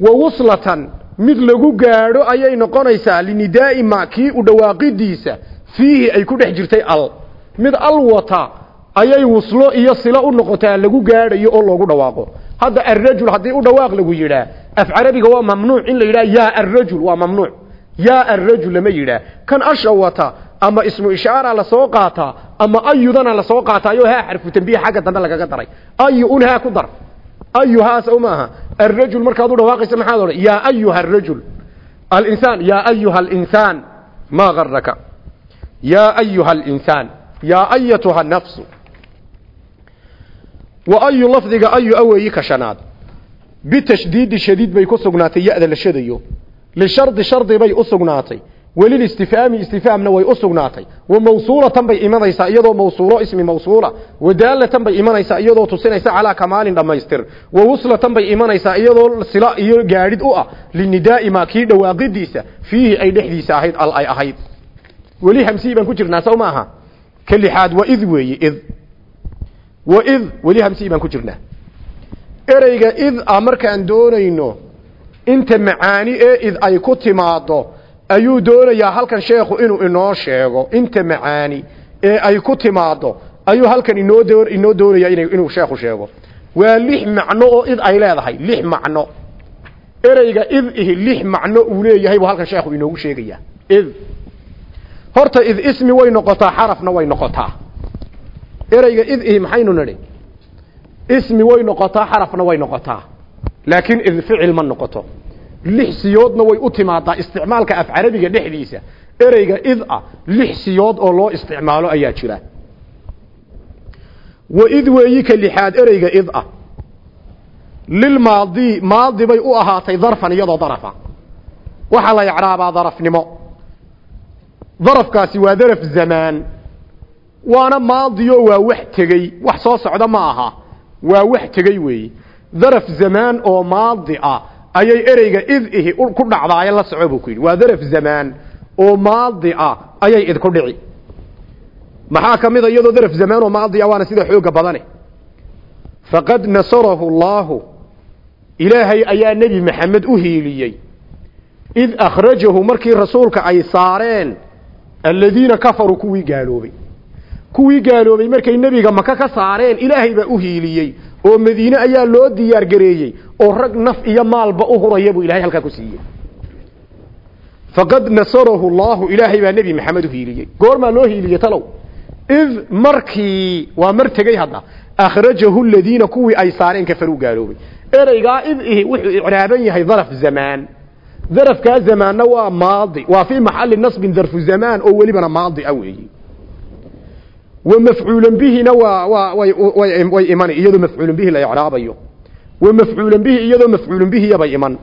Wa wuslatan mid lagu gaadho ayay noqonaysaa linidaa'i ma kii u dhawaaqidiisa fiihi ay ku dhex jirtay al. Mid al wata ayay wuslo iyo silo u noqotaa lagu gaadhayo oo loogu dhawaaqo. Hadda arrajul haddii u dhawaaq lagu yidhaa af carabiga waa mamnuuc in la yidhaha yaa arrajul waa mamnuuc. Yaa arrajul lama yidhaah kan asha wata ama ismu ishaara la soo qaataa ama ayudana la soo qaataayo haa xarfu tambiih xagga dambe lagaga daray. Ayu un haa ku dar. Ayuhaa sow maaha arrajul markaad u dhawaaqaysa maxaad odhan yaa ayuha arrajul. Alinsaan yaa ayuha alinsaan maa garaka yaa ayuha alinsaan yaa ayatuha nafsu wa ayu lafdiga ayu aweeyi ka shanaad. Bitashdiidi shadiid bay ku sugnaatay ya-da la shadayo. Lishardi shardi bay u welilistifhaami istifhaamna way u sugnaatay. Wa mawsuulatan bay imanaysaa iyadoo mawsuulo ismi mawsuula. Wadaalatan bay imanaysaa iyadoo tusinaysa calaa kamaalin dhammaystir. Wa wuslatan bay imanaysaa iyadoo sila iyo gaadhid u ah. Linidaa'i maa kii dhawaaqidiisa fiihi ay dhexdiisa ahayd al ay ahayd. Weli hamsii baan ku jirnaa sow maaha ka lixaad wa id weeye id. Wa id weli hamsii baan ku jirnaa. Ereyga id a markaan doonayno inta macaani ee id ay ku timaado ayuu doonayaa halkan sheekhu inuu inoo sheego inta macaani ee ay ku timaado ayuu halkan inoo doo inoo doonayaa ina inuu sheekhu sheego. Waa lix macno oo id ay leedahay lix macno. Ereyga id ihi lix macno uu leeyahay buu halkan sheekhu inoogu sheegayaa id. Horta id ismi way noqotaa xarafna way noqotaa. Ereyga id ihi maxaynu nidhi? Ismi way noqotaa xarafna way noqotaa. Laakiin id ficil ma noqoto lix siyoodna way u timaadaa isticmaalka af carabiga dhexdiisa. Ereyga id ah lix siyood oo loo isticmaalo ayaa jira. Wa id weeyi ka lixaad ereyga id ah. Lilmaadi maadi bay u ahaatay darfan iyadoo darafa. Waxaa la yacraabaa darafnimo. Darafkaasi waa daraf zamaan. Waana maadiyo waa wax tegey. Wax soo socda ma aha. Waa wax tegey weeye daraf zamaan oo maadi ah ayay ereyga id ihi ku dhacdaaye la soco buu ku yidhi. Waa daraf zamaan oo maadi ah ayay id ku dhici. Maxaa ka mid a? Iyadoo daraf zamaan oo maadi ah waana sida xooga badane. Faqad nasarahu allaahu ilaahay ayaa nebi maxamed u hiiliyey. Id akhrajahu markii rasuulka ay saareen aladiina kafaruu kuwii gaaloobay. Kuwii gaaloobay markay nebiga maka ka saareen ilaahay baa u hiiliyey oo madiine ayaa loo diyaar gareeyey oo rag naf iyo maalba u huraya buu ilahay halkaa ku siiyey. Faqad nasarahu llahu ilaahay baa nebi maxamed u hiiliyey. Goormaa loo hiiliyey talow? Id markii waa mar tegey hadda akhrajahu ladiina kuwii ay saareen kafaruu gaaloobay. Ereygaa id wuxuu icraaban yahay daraf zamaan. Darafkaa zamaanna waa maadi waa fii maxali nasbin darfu zamaan oo welibana maadi a weeyi mafcuulan waa waa way iman iyadoo mafcuulan bihi la icraabayo wa mafcuulan bihi iyadoo mafcuulan bihiyabay iman.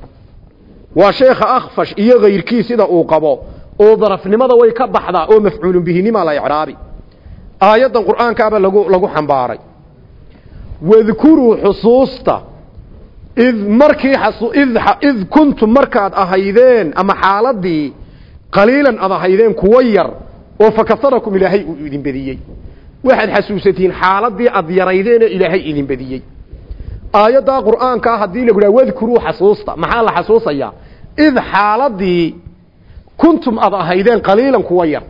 Waa sheekha akhfash iyo kayrkii sida uu qabo oo darafnimada way ka baxdaa oo mafcuulun bihinima la icraabi aayaddan qur'aankaaba lagu lagu xambaaray. Wadkuruu xusuusta id markii id kuntum markaad ahaydeen ama xaaladii qaliilan ad ahaydeen kuwa yar oo fakasarakum ilaahay uu idin bediyey waxaad xasuusatiin xaaladii ad yaraydeene ilaahay idin bediyey aayaddaa qur'aankaa haddii lagu dhaha wadkuruu xasuusta. Maxaa la xasuusayaa? Id xaaladii kuntum ad ahaydeen qaliilan kuwa yar.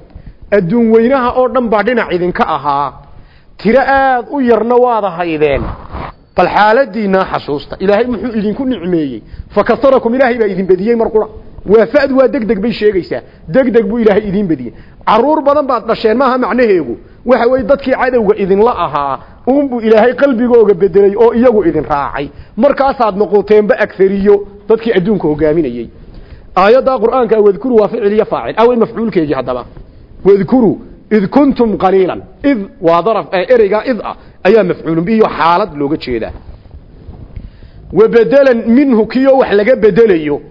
Adduun weynaha oo dhan baa dhinac idinka ahaa. Tiro aad u yarna waad ahaydeen. Bal xaaladiinaa xasuusta. Ilaahay muxuu idinku nicmeeyey. Fakasarakum ilaahay baa idin bediyey mar qura waa fad waa degdeg bay sheegaysaa. Degdeg buu ilaahay idin bediyey carruur badan baad dhasheen maaha macnaheegu waxa weeye dadkii cadowga idinla ahaa uunbuu ilaahay qalbigooga bedelay oo iyagu idin raacay. Markaasaad noqoteenba agariyo dadkii adduunka hogaaminayey aayaddaa qur'aanka wadkuru waa ficil iyo faacil. Awey mafcuulkeegii haddaba. Wadkuru id kuntum qaliilan id waa daraf ereygaa id ah ayaa mafcuulun bihiyo xaalad looga jeedaa. Wabedelan minhu kiyo wax laga bedelayo.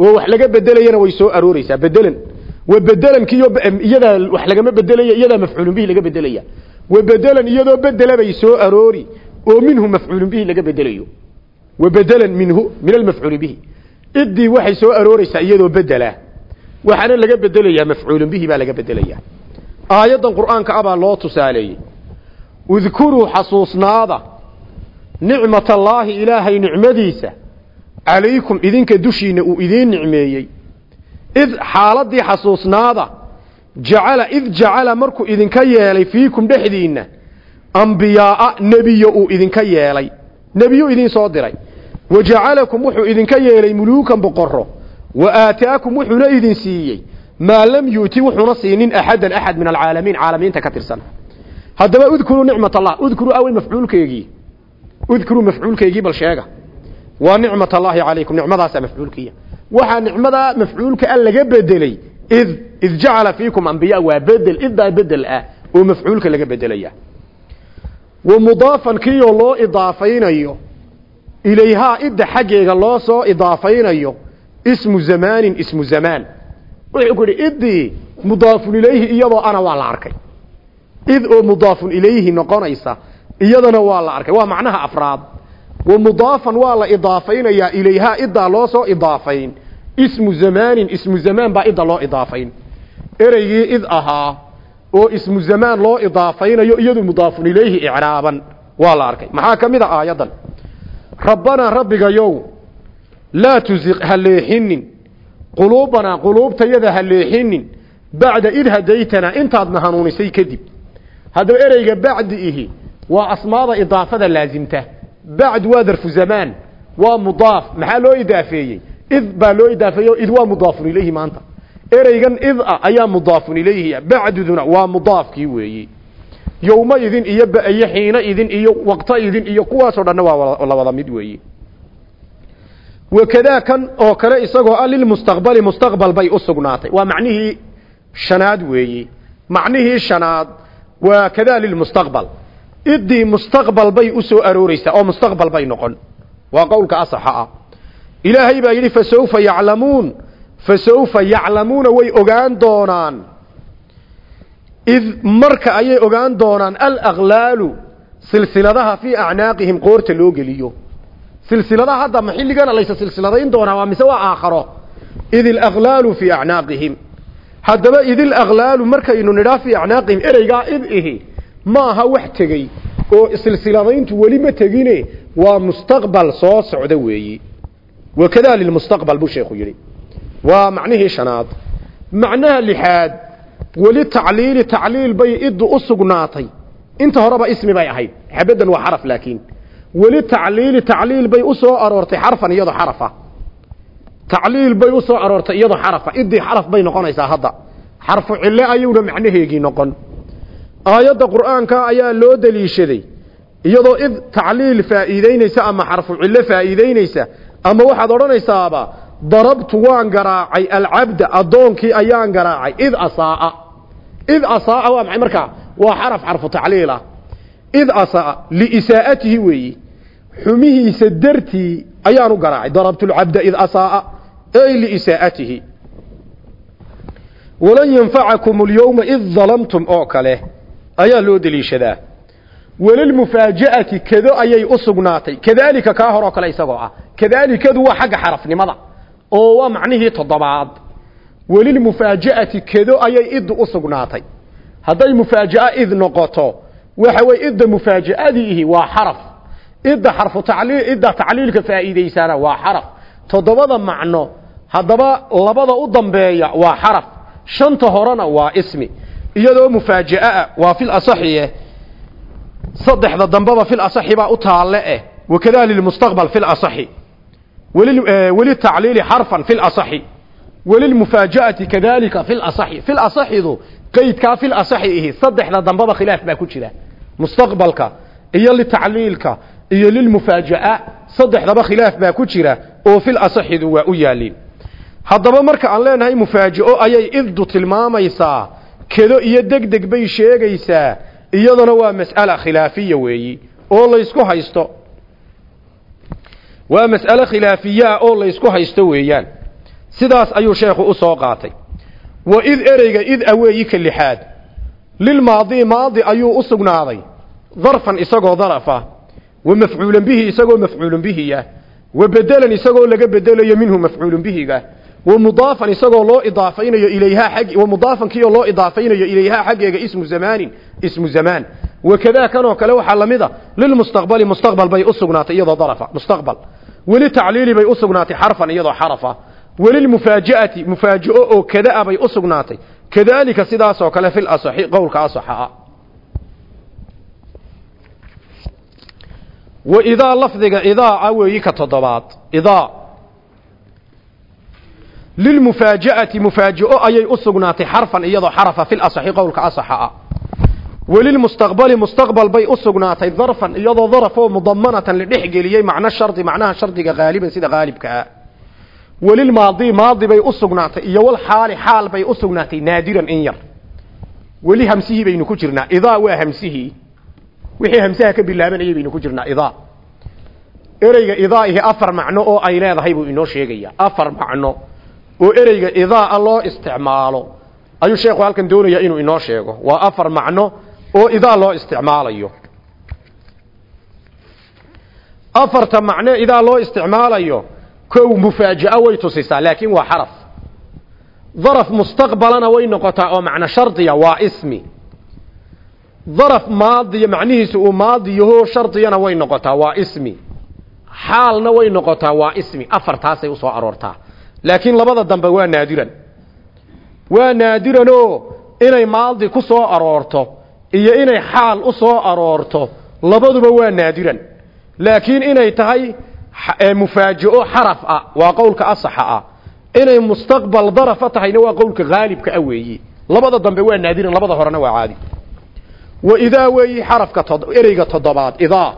Oo wax laga bedelayana way soo arooreysaa bedelan wabedelan kiyo iyadaa wax lagama bedelaya iyadaa mafcuulun bihi laga bedelaya wabedelan iyadoo bedela bay soo aroori oo minhu mafcuulun bihi laga bedelayo wabedelan minhu min almafcuuli bihi. Idii waxay soo arooreysaa iyadoo bedela waxaana laga bedelayaa mafcuulun bihi baa laga bedelaya aayaddan qur'aanka abaa loo tusaaleeyey udkuruu xasuusnaada. Nicmatallaahi ilaahay nicmadiisa. Calaykum idinka dushiinna uu idiin nicmeeyey id xaaladii xasuusnaada jacala id jacala markuu idinka yeelay fiikum dhexdiinna ambiyaaa nebiyo uu idinka yeelay nebiyu idiin soo diray wa jacalakum wuxuu idinka yeelay muluukan boqoro wa aataakum wuxuuna idin siiyey maa lam yuuti wuxuuna siinin axadan axad min alcaalamiin caalamiinta ka tirsan haddaba udkuruu nicmat allah udkuruu awey mafcuulkeegii udkuruu mafcuulkeygii bal sheega waa nicmat allaahi calaykum nicmadaasaa mafcuulkiya waxaa nicmadaa mafcuulka a laga bedelay id id jacala fiikum ambiya waa bedel iddaa bedel ah oo mafcuulka laga bedelaya wa mudaafan kiioo loo idaafaynayo ilayhaa idda xaggeega loo soo idaafaynayo ismu zamaanin ismu zamaan. Wuxuu ku yidhi mudaafun ilayhi iyadoo ana waa la arkay. Id oo mudaafun ilayhi noqonaysa iyadana waa la arkay. Waa macnaha afraad waa la idaafaynayaa ilayhaa iddaa loo soo idaafayn. Ismu zamaanin ismu zamaan baa idda loo idaafayn. Ereygii id ahaa oo ismu zamaan loo idaafaynayo iyadu mudaafun ilayhi icraaban. Waa la arkay. Maxaa ka mid a aayaddan rabbanaa rabbigayow laa tusiq ha leexinin. Quluubanaa quluubtayada ha leexinin. Bacda id hadaytanaa intaadna hanuunisay kadib. Haddaba ereyga bacdi ihi waa asmaada idaafada laasimta bacd waa darfu zamaan waa mudaaf maxaa loo idaafeeyey id baa loo idaafeeye id waa mudaafun ilayhi maanta ereygan id ah ayaa mudaafun ilayhi bacduduna waa mudaafkii weeyi yowma idin iyo iyo xiina idin iyo waqta idin iyo kuwaasoo dhanna waa la wada mid weeyi wakadaa kan oo kale isagoo ah lilmustaqbali mustaqbal bay u sugnaatay waa macnihii shanaad weeyi macnihii shanaad waa kadaa lilmustaqbal idii mustaqbal bay u soo arooreysaa oo mustaqbal bay noqon. Waa qowlka asaxa ah. Ilaahay baa yidhi fasawfa yaclamuun fasawfa yaclamuuna way ogaan doonaan. Id marka ayay ogaan doonaan alaqlaalu silsiladaha fii acnaaqihim qoorta loo geliyo. Silsiladaha hadda ma xilligana laysa silsiladayn doonaa waa mise waa aakharo. Id ilaqlaalu fii acnaaqihim. Haddaba id ilaqlaalu markaynu nidhaa fii acnaaqihim ereygaa id ihi ma aha wax tegey oo silsiladayntu weli ma tegine waa mustaqbal soo socda weeyi. Wakadaa lilmustaqbal buu sheekhu yidhi. Waa macnihii shanaad. Macnaha lixaad weli tacliili tacliil bay iddu u sugnaatay. Inta horeba ismi bay ahayd. Xabaddan waa xaraf laakiin. Weli tacliili tacliil bay u soo aroortay xarfan iyadoo xarafa. Tacliil bay u soo aroortay iyadoo xarafa. Idii xaraf bay noqonaysaa hadda. Xarfu cille ayuuna macnaheegii noqon aayadda qur'aanka ayaa loo daliishaday iyadoo id tacliil faa'iideynaysa ama xarfu cillo faa'iideynaysa ama waxaad odhanaysaaba darabtu waan garaacay alcabda addoonkii ayaan garaacay id asaaa. Id asaaa waa maxay markaa waa xaraf xarfu tacliil ah. Id asaa liisaa'atihi weeyi. Xumihiisa dartii ayaan u garaacay darabtu lcabda id asaaa ey liisaa'atihi. Walan yanfacakum alyawma id dalamtum oo kale ayaa loo deliishadaa. Walilmufaaja'ati kado ayay u sugnaatay. Kadaalika kaa horoo kale isagoo ah. Kadaalikadu waa xagga xarafnimada oo waa macnihii toddobaad. Welilmufaaja'ati kado ayay iddu u sugnaatay. Hadday mufaaja'a id noqoto waxa weye idda mufaaja'adiihi waa xaraf. Idda xarfu tacliil idda tacliilka faa'iidaysaana waa xaraf. Toddobada macno haddaba labada u dambeeya waa xaraf. Shanta horena waa ismi iyadoo mufaaja'a waa fil asaxiye saddexda dambeba fil asaxi baa u taalle eh. Wakada lilmustaqbal fil asaxi. Weli tacliili xarfan fil asaxi. Welilmufaaja'ati kadalika fil asaxi. Fil asaxidu qeydkaa fil asaxi ihi. Saddexda dambeba khilaaf baa ku jira. Mustaqbalka iyo litacliilka iyo lilmufaaja'a saddexdaba khilaaf baa ku jira oo fil asaxidu waa u yaaliin haddaba marka aan leenahay mufaaja'o ayay iddu tilmaamaysaa kedo iyo degdeg bay sheegaysaa iyaduna waa mas'ala khilaafiya weeyi oo laysku haysto. Waa mas'ale khilaafiyaa oo laysku haysto weeyaan. Sidaas ayuu sheekhu u soo qaatay. Wa id ereyga id aweeyi ka lixaad. Lilmaadi maadi ayuu u sugnaaday. Darfan isagoo darafa. Wa mafcuulan bihi isagoo mafcuulun bihiya. Wa bedelan isagoo laga bedelayo minhu mafcuulun bihiga wa mudaafan isagoo loo idaafaynayo ilayhaa xag wa mudaafankiioo loo idaafaynayo ilayhaa xaggeega ismu zamaanin ismu zamaan. Wakadaa kanoo kale waxaa la mid a lilmustaqbali mustaqbal bay u sugnaatay iyadoo darafa. Mustaqbal. Weli tacliili bay u sugnaatay xarfan iyadoo xarafa. Welilmufaaji'ati mufaajio oo kadaa bay u sugnaatay. Kadaalika sidaasoo kale fil asaxi qowlka asaxa ah wa idaa lafdiga idaa weeyi ka toddobaad idaa lilmufaaja'ati mufaaji'o ayay u sugnaatay xarfan iyadoo xarafa fil asaxi qowlka asaxa ah welilmustaqbali mustaqbal bay u sugnaatay darfan iyadoo darafoo mudamanatan la dhex geliyey macno shardi macnaha shardiga haaliban sida haalibka ah welilmaadi maadi bay u sugnaatay iyo wal xaali xaal bay u sugnaatay naadiran in yar weli hamsihii baynu ku jirnaa idaa waa hamsihii wixii hamsaha ka bilaabanayay baynu ku jirnaa idaa ereyga idaa ihi afar macno oo ay leedahay buu inoo sheegaya afar macno oo ereyga idaa loo isticmaalo. Ayuu sheekhu halkan doonayaa inuu inoo sheego. Waa afar macno oo idaa loo isticmaalayo. Afarta macno idaa loo isticmaalayo kow mufaaja'a way tusisaa laakiin waa xaraf. Daraf mustaqbalana way noqotaa oo macno shardiya waa ismi. Daraf maadiya macnihiisu uu maadiyaho shardiyana way noqotaa waa ismi. Xaalna way noqotaa waa ismi. Afartaasay u soo aroortaa laakiin labada dambe waa naadiran. Waa naadiranoo inay maadi ku soo aroorto iyo inay xaal u soo aroorto labaduba waa naadiran. Laakiin inay tahay mufaaji'o xaraf ah waa qowlka asaxa ah. Inay mustaqbal darafa tahayna waa qowlka haalibka ah weeyi. Labada dambe waa naadiran labada horena waa caadi. Wa idaa weeyi xarafka ereyga toddobaad idaa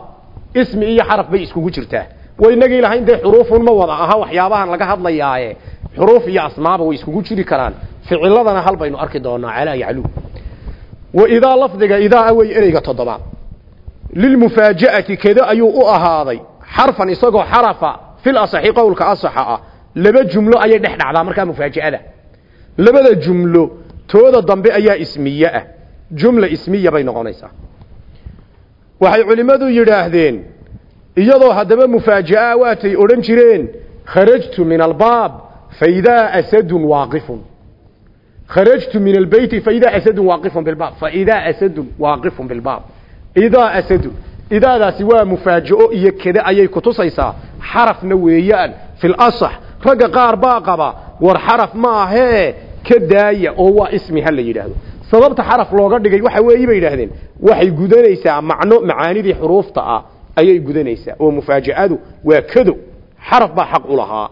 ismi iyo xaraf bay iskugu jirtaa waynagii lahayn dee xuruufun ma wada aha waxyaabahan laga hadlayaaye. Xuruuf iyo asmaaba way iskugu jiri karaan. Ficiladana hal baynu arki doonaa calaa yacluu wa idaa lafdiga idaa wey ereyga toddobaad. Lilmufaaja'ati keda ayuu u ahaaday. Xarfan isagoo xarafa fil asaxi qowlka asaxa ah. Laba jumlo ayay dhex dhacdaa markaa mufaaja'ada. Labada jumlo tooda dambe ayaa ismiye ah. Jumla ismiya bay noqonaysaa. Waxay culimmadu yidhaahdeen iyadoo haddaba mufaaja'a waatay odhan jireen kharajtu min albaab faidaa asadun waaqifun. Kharajtu min albeyti faidaa asadun waaqifun bilbaab faidaa asadun waaqifun bilbaab idaa asadun idaadaasi waa mufaaja'o iyo kede ayay kutusaysaa xarafna weeyaan. Fil asax ragga qaar baa qaba war xaraf ma ahee ka daaya oo waa ismi ha la sababta xaraf looga dhigay waxa weeye bay waxay gudanaysaa macno macaanidii xuruufta ah ayay gudanaysaa. Oo mufaaja'adu waa kado xaraf baa xaq u lahaa.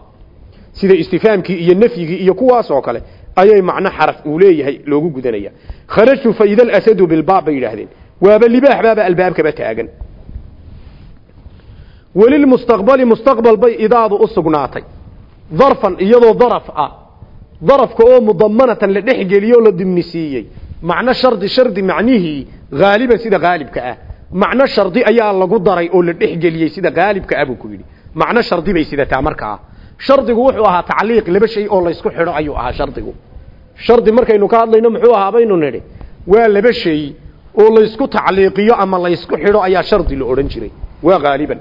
Sida istifaamkii iyo nafyigii iyo kuwaas oo kale ayay macno xaraf uu leeyahay loogu gudanaya. Kharajtu faida alasadu bilbaab bay yidhaahdeen. Waaba libaax baaba albaabkaba taagan. Welilmustaqbali mustaqbal bay idaadu u sugnaatay. Darfan iyadoo daraf ah. Darafka oo mudamanatan la dhex geliyo la dimnisiiyey macno shardi shardi macnihii haaliban sida haalibka ah macno shardi ayaa lagu daray oo la dhex geliyey sida haalibka ah buu ku yidhi. Macno shardi bay sidataa markaa shardigu wuxuu ahaa tacliiq laba shay oo laysku xidho ayuu ahaa shardigu. Shardi markaynu ka hadlayno muxuu ahaa baynu nidhi waa laba shay oo laysku tacliiqiyo ama laysku xidho ayaa shardi la odhan jiray. Waa haaliban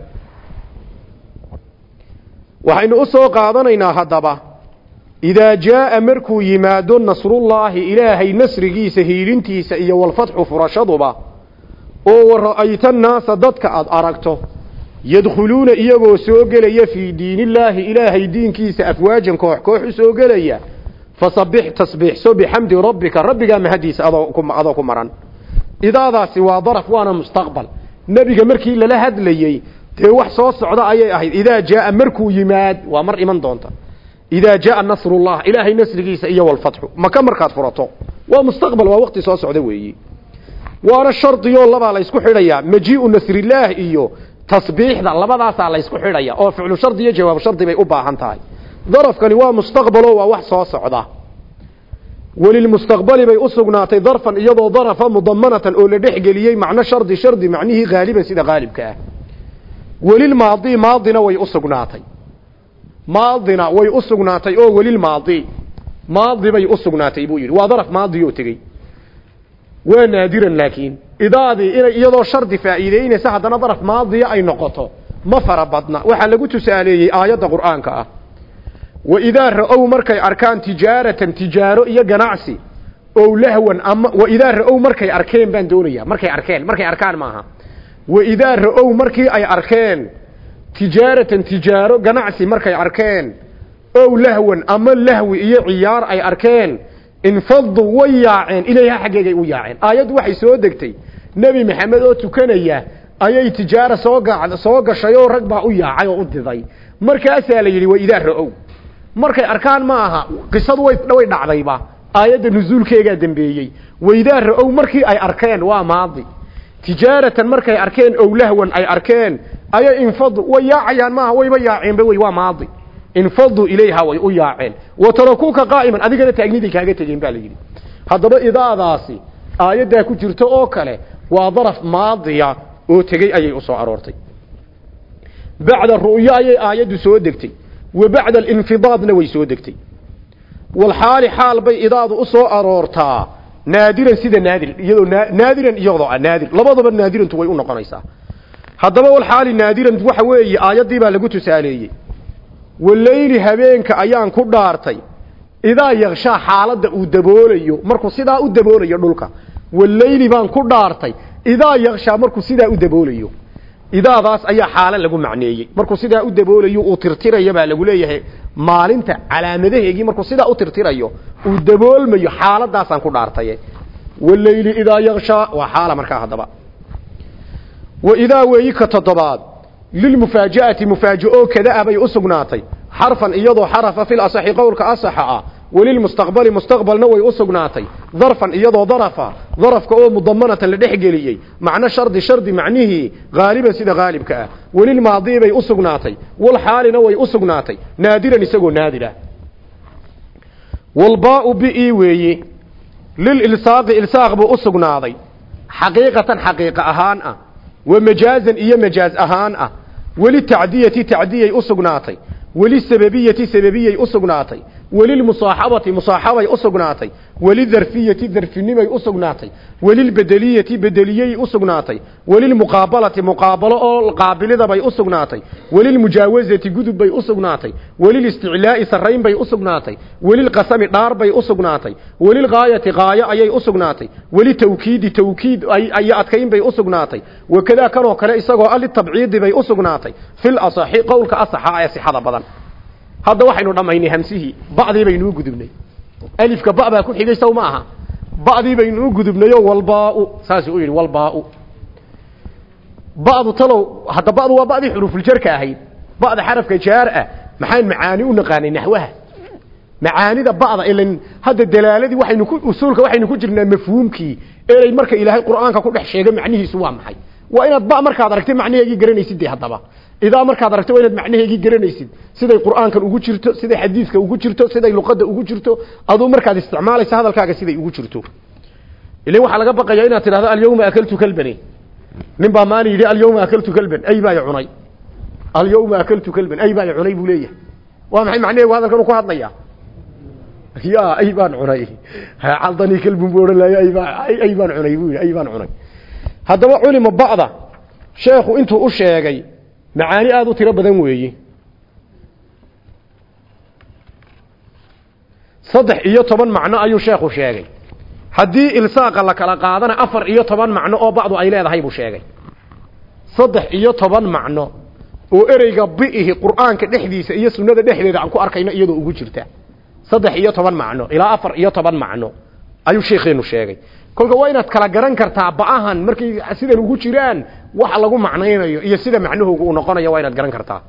waxaynu u soo qaadanaynaa haddaba idaa jaaa markuu yimaado nasrullaahi ilaahay nasrigiisa hiilintiisa iyo walfatxu furashaduba oo wara'ayta naasa dadka aad aragto yadkhuluuna iyagoo soo gelaya fii diinillaahi ilaahay diinkiisa afwaajan koox koox u soo gelaya fasabbix tasbiixso bixamdi rabbika rabbigaa mahadiisa adoo ku maran. Idaadaasi waa daraf waana mustaqbal. Nebiga markii lala hadlayey dee wax soo socda ayay ahayd idaa jaaa markuu yimaad waa mar iman doonta. Idaa jaaa nasrullah ilaahay nasrigiisa iyo walfatxu. Maka markaad furato? Waa mustaqbal waa waqti soo socda weeyi waana shardiyo labaa laysku xidhayaa majiiu nasrillaah iyo tasbiixda labadaasaa laysku xidhaya oo ficlu shardi iyo jawaab shardi bay u baahan tahay. Darafkani waa mustaqbalo waa wax soo socda. Welilmustaqbali bay u sugnaatay darfan iyadoo darafa mudamanatan oo la dhexgeliyey macno shardi shardi macnihii haaliban sida haalibka ah. Welilmaadi maadina way u sugnaatay. Maadina way u sugnaatay oo welilmaadi maadi bay u sugnaatay buu yidhi. Waa daraf maadi oo tegey waa naadiran laakiin idaadii inay iyadoo shardi faa'iideynaysa haddana daraf maadiya ay noqoto. Ma fara badna. Waxaa lagu tusaaleeyey aayadda qur'aanka ah. Wa idaa ra'ow markay arkaan tijaaratan tijaaro iyo ganacsi ow lahwan ama wa idaa ra'ow markay arkeen baan doonayaa. Markay arkeen markay arkaan maaha wa idaa ra'ow markii ay arkeen tijaaratan tijaaro ganacsi markay arkeen ow lahwan ama lahwi iyo ciyaar ay arkeen infaduu way yaaceen ilayha xaggeegay u yaaceen. Aayaddu waxay soo degtay. Nebi maxamed oo tukanaya ayay tijaara soo ga soo gashay oo rag baa u yaacay oo u diday. Markaasaa la yidhi wa idaa ra'ow. Markay arkaan ma aha qisadu way dhacdayba aayadda nusuulkeegaa dambeeyey. Wa idaa ra'ow markii ay arkeen waa maadi. Tijaaratan markay arkeen ow lahwan ay arkeen. Ayay infadu way yaacayaan maaha wayba yaaceenba wey waa maadi infaduu ilayha way u yaaceen. Wa tarakuuka qaa'iman adigana taagniday kaaga tegeen baa la yidhi. Haddaba idaadaasi aayaddaa ku jirto oo kale waa daraf maadiya oo tegey ayay u soo aroortay. Bacda ru'yo ayay aayaddu soo degtay. Wa bacda alinfidaadna way soo degtay. Walxaali xaal bay idaadu u soo aroortaa naadiran sida naadir iyadoo naadiran iyadoo ah naadir labadaba naadirantu way u noqonaysaa. Haddaba walxaali naadiran waxa weeye aayaddii baa lagu tusaaleeyey waleyli habeenka ayaan ku dhaartay. Idaa yakshaa xaaladda uu daboolayo markuu sidaa u daboolayo dhulka waleyli baan ku dhaartay. Idaa yakshaa markuu sidaa u daboolayo. Idaadaas ayaa xaalo lagu macneeyey. Markuu sidaa u daboolayo uu tirtirayo baa lagu leeyahay maalinta calaamadaheegii markuu sidaa u tirtirayo uu daboolmayo xaaladaasaan ku dhaartay. Waleyli idaa yakshaa waa xaala markaa haddaba. Wa idaa weeyi ka toddobaad lilmufaajaati mufaaja-oo kada-a bay u sugnaatay xarfan iyadoo xarafa fil asaxi qowlka asaxa ah walilmustaqbali mustaqbalna way u sugnaatay darfan iyadoo darafa darafka oo mudamanatan la dhexgeliyey macno shardi shardi macnihii haaliban sida haalibka ah welilmaadii bay u sugnaatay walxaalina way u sugnaatay naadiran isagoo naadira walbaau bi weeye lililsaaqi ilsaaq buu ah iyo majaaz ahaan ah weli tacdiyati tacdiyay u sugnaatay weli sababiyati sababiyay u sugnaatay welilmusaaxabati musaaxabay u sugnaatay welidarfiyati darfinimay u sugnaatay welilbedeliyati bedeliyey u sugnaatay welilmuqaabalati muqaabalo oo qaabilidabay u sugnaatay welilmujaawazati gudub bay u sugnaatay welilisticlaa'i sarrayn bay u sugnaatay welilqasami dhaar bay u sugnaatay welilgaayati qaayo ayay u sugnaatay welitawkiidi tawkiid iyo adkayn bay u sugnaatay wakadaa kanoo kale isagoo alitabciidi bay u hadda waxaynu dhammaynay hamsihii ba'dii baynuu gudubnay. Alifka ba baa ku xigay saw ma aha. Ba'dii baynuu gudubnayo walbaau u yidhi walbaau ba'du talow hadda ba'du waa ba'dii xurufuljarka ahayd. Ba'da xarafka jaar ah maxaan macaani u naqaanay naxwaha macaanida ba'da ilan hadda dalaaladii waxaynu ku usuulka waxaynu ku jirnaa mafhuumkii eelay marka ilaahay qur'aanka ku dhex sheegay macnihiisu waa maxay. Waa inaad ba markaad aragtay macnaheegii garanaysid haddaba idaa markaad aragto waa inaad macnaheegii garanaysid siday qur'aankan ugu jirto siday xadiiska ugu jirto siday luqadda ugu jirto aduu markaad isticmaalaysa hadalkaaga siday ugu jirto. Ilan waxaa laga baqayaa inaad tidhahdo alyawma akaltu kalbani. Nin baa maalin yidhi alyawma akaltu kalban. Ay baa cunay. Alyawma akaltu kalban. Ay baa cunay buu leeyahay. Waa maxay macnaheegu hadalkan ku hadlaya ya ay baan cunay. Caldanii kalbun buu odhan laaya ay baa ay baan cunay buu yidhi ay baan cunay. Haddaba culima ba'da sheekhu intuu u sheegay macaani aada u tiro badan weeye saddex iyo toban macno ayuu sheekhu sheegay. Haddii ilsaaqa la kala qaadana afar iyo toban macno oo bacdu ay leedahay buu sheegay. Saddex iyo toban macno oo ereyga bi'ihi qur'aanka dhexdiisa iyo sunnada dhexdeeda aan ku arkayno iyadoo ugu jirta. Saddex iyo toban macno ilaa afar iyo toban macno ayuu sheekheenu sheegay. Kolka waa inaad kala garan kartaa ba'ahan markay sidan ugu jiraan waxa lagu macnaynayo iyo sida macnahooga uu noqonayo waa inaad garan kartaa.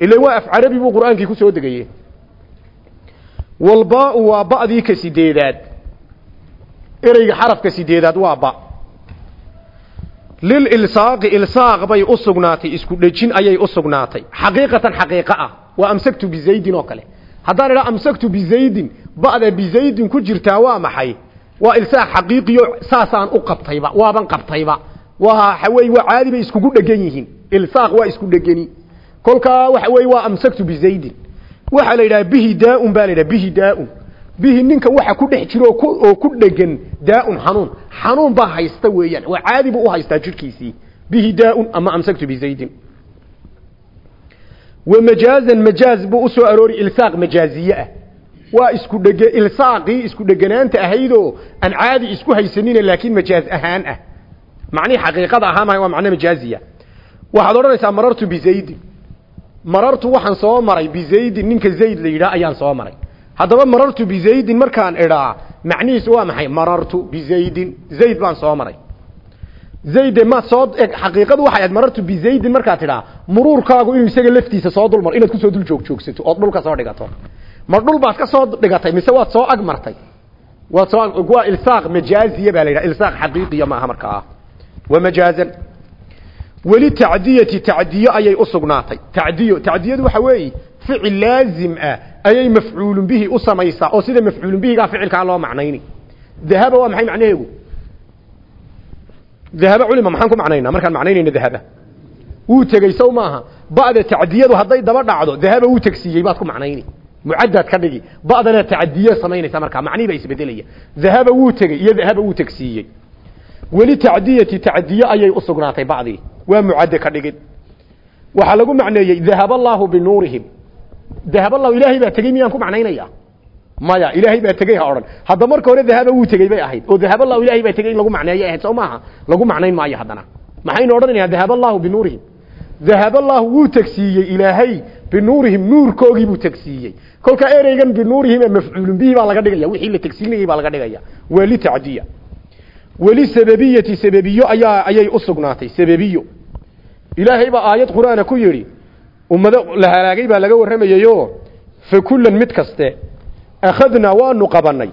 Ila waa af carabi buu qur'aankii ku soo degaye walbaau waa ba'dii ka sideedaad. Ereyga xarafka sideedaad waa ba. Lililsaaqi ilsaaq bay u sugnaatay isku dhejin ayay u sugnaatay. Xaqiiqatan xaqiiqo ah. Waa amsaktu bizaydin oo kale. Haddaan idhaa amsaktu bizaydin ba'da bizaydin ku jirtaa waa maxay? Waa ilsaaq xaqiiqiyo saasaan u qabtayba waaban qabtayba waa waxa weeye waa caadi bay iskugu dhegan yihiin. Ilsaaq waa isku dhegani kolkaa waxa weeye waa amsaktu bizaydin waxaa la yidhaha bihi daaun baa la yidhaha bihi daaun. Bihi ninka waxa ku dhex jiro oo ku dhegan daaun xanuun. Xanuun baa haysta weeyaan. Waa caadi buu u haystaa jidhkiisii bihi daaun ama amsaktu majaazan majaaz buu u soo aroori ilsaaq majaaziye ah. Waa isku dhege ilsaaqii isku dheganaanta ahaydoo aan caadi isku haysanina laakiin majaaz ahaan ah macnihii xaqiiqada ahaa mahay waa macno majaaziya waxaad odhanaysaa marartu bizaydin marartu waxaan soo maray bizaydin ninka zayd la yidhaah ayaan soo maray. Haddaba marartu bizaydin markaan idhaa macnihiisu waa maxay? Marartu bizaydin zayd baan soo maray. Zayde maad soo xaqiiqadu waxay ahayd marartu bizaydin markaad tidhaa muruurkaagu inuu isaga laftiisa soo dulmaro inaad ku soo dul joog joogsato ood dhulka soo dhigato. Ma dhul baad ka soo dhigatay mise waad soo ag martay? Waad soo waa ilsaaq majaaziya baa la yidhaha. Ilsaaq xaqiiqiya ma aha markaa wa majaazan weli tacdiyati tacdiyo ayay u sugnaatay tacdiyo tacdiyadu ficil laazim ah ayay mafcuulun bihi u oo sida mafcuulun bihigaa ficilkaa loo macnayni dahaba waa maxay macnaheegu dahaba culima maxaan ku macnaynaa markaan macnaynayna dahaba wuu tegey sow maaha ba'da tacdiyadu hadday daba dhacdo dahaba wuu tegsiiyey baad ku macnayni mucaddaad ka dhigi ba'dana tacdiye samaynaysa markaa macnihi baa isbedelaya dahaba wuu tegey iyo dahaba wuu tegsiiyey weli tacdiyati tacdiye ayay u sugnaatay bacdii waa mucadde ka dhigid. Waxaa lagu macneeyey dahab allaahu binuurihim. Dahab allahu ilaahay baa tegey miyaan ku macnaynaya? Maya ilaahay baa tegey ha odhan. Hadda marka hore dahaba wuu tegey bay ahayd. Oo dahab allahu ilahay baa tegey in lagu macneeyay ahayd soo maaha? Lagu macnayn maayo haddana. Maxaynu odhanaynaa? Dahab allahu binuurihim. Dahab allahu wuu tegsiiyey ilaahay binuurihim nuurkoogii buu tegsiiyey. Kolkaa ereygan binuurihim ee mafcuulun bihi baa laga dhigaya wixii la tegsiinayey baa laga dhigaya. Waa litacdiya weli sababiyati sababiyo ayaa ayay u sugnaatay sababiyo ilaahay baa aayad qur'aana ku yidhi ummado la halaagay baa laga warramayayo fa kullan mid kaste akhadnaa waanu qabannay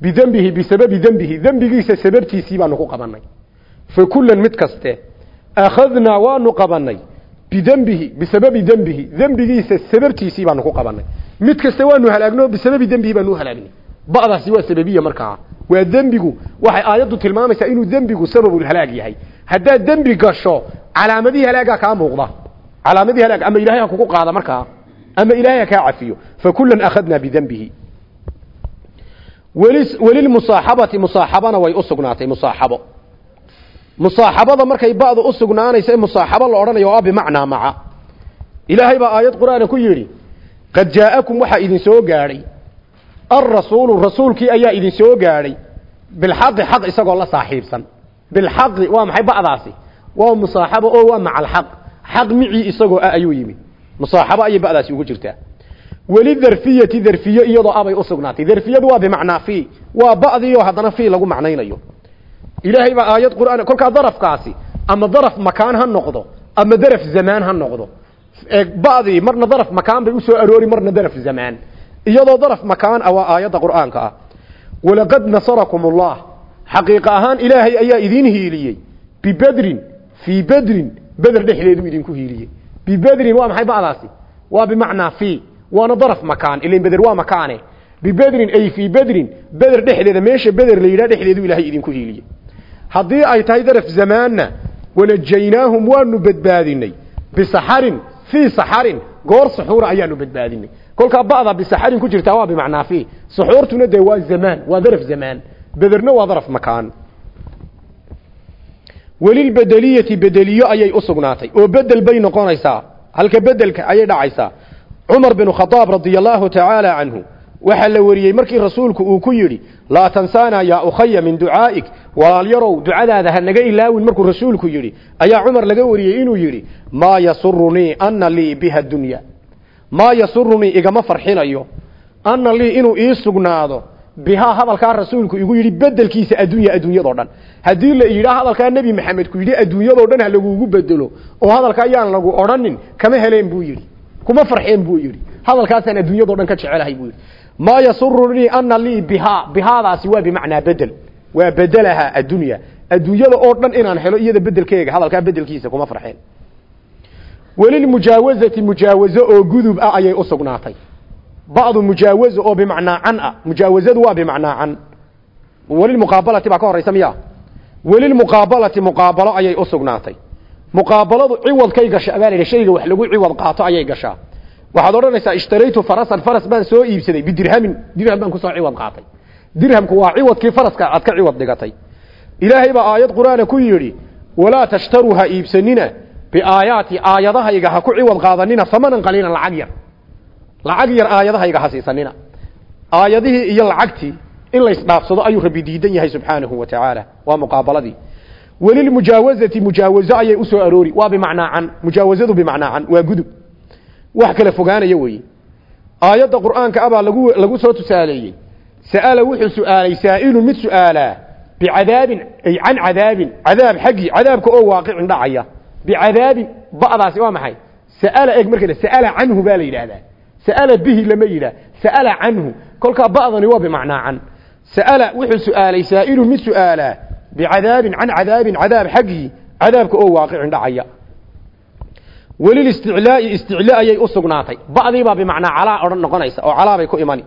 bidembihi bisababi dembihi dembigiisa sababtiisii baanu ku qabannay. Fa kullan mid kaste akhadnaa waanu qabannay bidembihi bisababi dembihi dembigiisa sababtiisii baanu ku qabannay. Mid kaste waanu halaagno bisababi dembihi baanu u halaagnay ba'daasi waa sababiya markaa waa dembigu waxay aayaddu tilmaamaysaa inuu dembigu sababulhalaag yahay. Haddaad dembi gasho calaamadihii halaagaa kaa muuqda. Calaamadihii halaag ama ilahay ha kugu qaada markaa ama ilaahay ha kaa cafiyo. Fa kullan akhadnaa bidembihi. Weli welilmusaaxabati musaaxabana way u sugnaatay musaaxabo. Musaaxabada markay ba'du u sugnaanaysa musaaxabo la odhanayo waa bimacnaa maca. Ilaahay baa aayad qur'aana ku yidhi qad jaa'akum waxaa idin soo gaadhay alrasuulu rasuulkii ayaa idin soo gaadhay bilxaqi xaq isagoo la saaxiibsan bilxaqi waa maxay ba'daasi waa musaaxabo oo waa maca alxaq xaq micii isagoo ah ayuu yimi musaaxabo ayay ba'daasi ugu jirtaa weli darfiyati darfiye iyadoo abay u sugnaatay darfiyadu waa bimacnaa fii waa ba'diioo haddana fii lagu macnaynayo ilaahay baa aayad qur'aan kolkaa darafkaasi ama daraf makaan ha noqdo ama daraf zamaan ha noqdo ba'dii marna daraf bay u iyadoo daraf makaan ah aayadda qur'aanka ah. Walaqad nasarakum ullah xaqiiqa ahaan ilaahay ayaa idiin hiiliyey. Bibedrin fii bedrin beder dhexdeedu idinku hiiliyey. Bibedrin waa maxay ba'daasi waa bimacnaa fii waana daraf makaan. Ilan beder waa makaane. Bibedrin ay fii bedrin beder dhexdeeda meesha beder la yidhaha dhexdeedu ilaahay idinku hiiliyey. Haddii ay tahay daraf zamaanna wanajaynaahum waanu badbaadinay bisaxarin fii saxarin goor suxuura ayaanu badbaadinay. Kolkaa ba'da bisaxarin ku jirtaa waa bimacnaa fii. Suxuurtuna dee waa zamaan waa daraf zamaan bederna waa daraf makaan. Welilbedeliyati bedeliyo ayay u sugnaatay. Oo bedel bay noqonaysaa. Halka bedelka ayay dhacaysaa. Cumar binu khadaab radia allaahu tacaala waxaa la wariyey markii rasuulku uu ku yidhi laa tansaana yaa ukhaya min ducaa'ik walaalyarow ducadaada ha naga ilaawin markuu rasuulku yidhi. Ayaa cumar laga wariyey inuu yidhi maa yasurunii ana lii biha dunya. Maa yasurunii igama farxinayo. Ana lii inuu ii sugnaado bihaa hadalkaa rasuulku igu yidhi bedelkiisa addunya adduunyadoo dhan. Haddii la yidhaa hadalkaa nebi maxamed ku yidhi adduunyadoo dhan ha lagugu bedelo oo hadalkaa ayaan lagu odhanin kama heleen buu yidhi. Kuma farxeen buu yidhi. Hadalkaasaan adduunyadoo dhan ka jecelahay buu yidhi maa yasurunii ana lii bihaa bihaadaasi waa bimacnaa bedel. Waa bedelaha addunya adduunyada oo dhan inaan helo iyada bedelkeega hadalkaa bedelkiisa kuma farxeen. Welilmujaawazati mujaawazo oo gudub ah ayay u sugnaatay. Bacdu mujaawazo oo bimacnaa can ah. Mujaawazadu waa bimacnaa can. Welilmuqaabalati baa ka horaysa miya welilmuqaabalati muqaabalo ayay u sugnaatay. Muqaabaladu ciwadkay gasha baa la yidhi waxaad odhanaysaa ishtaraytu farasan faras baan soo iibsaday bidirhamin. Dirham baan ku soo ciwad qaatay. Dirhamku waa ciwadkii faraska aad ka ciwad dhigatay. Ilaahay baa aayad qur'aana ku yidhi walaa tashtaruu ha iibsanina biaayaati aayadahayga ha ku ciwad qaadanina samanan qaliilan lacag yar. Lacag yar aayadahayga ha siisanina. Aayadihii iyo lacagtii in laysdhaafsado ayuu rabbi diidan yahay subxaanahu wa tacaala. Waa muqaabaladii. Welilmujaawazati mujaawazo ayay u soo aroori. Waa bimacnaa can. Mujaawazadu bimacnaa can. Waa gudub wax kala fogaanaya weeye. Aayadda qur'aanka abaa lagu lagu soo tusaaleeyey. Sa'ala wuxuu su'aalay saa'ilun mid su'aalaa bicadaabin ay can cadaabin cadaab xaggii cadaabka oo waaqicin dhacaya. Bicadaabin ba'daasi waa maxay? Sa'ala eeg marka sa'ala canhu baa la sa'ala bihi lama yidhaah. Sa'ala canhu kolkaa ba'dani waa bimacnaa can. Sa'ala wuxuu su'aalay saa'ilun mid su'aalaa bicadaabin can cadaabin cadaab xaggii cadaabka oo waaqicin dhacaya welilisticlaa'i isticlaa ayay u sugnaatay. Ba'diibaa bimacnaa calaa odhan noqonaysa oo calaa ku imani.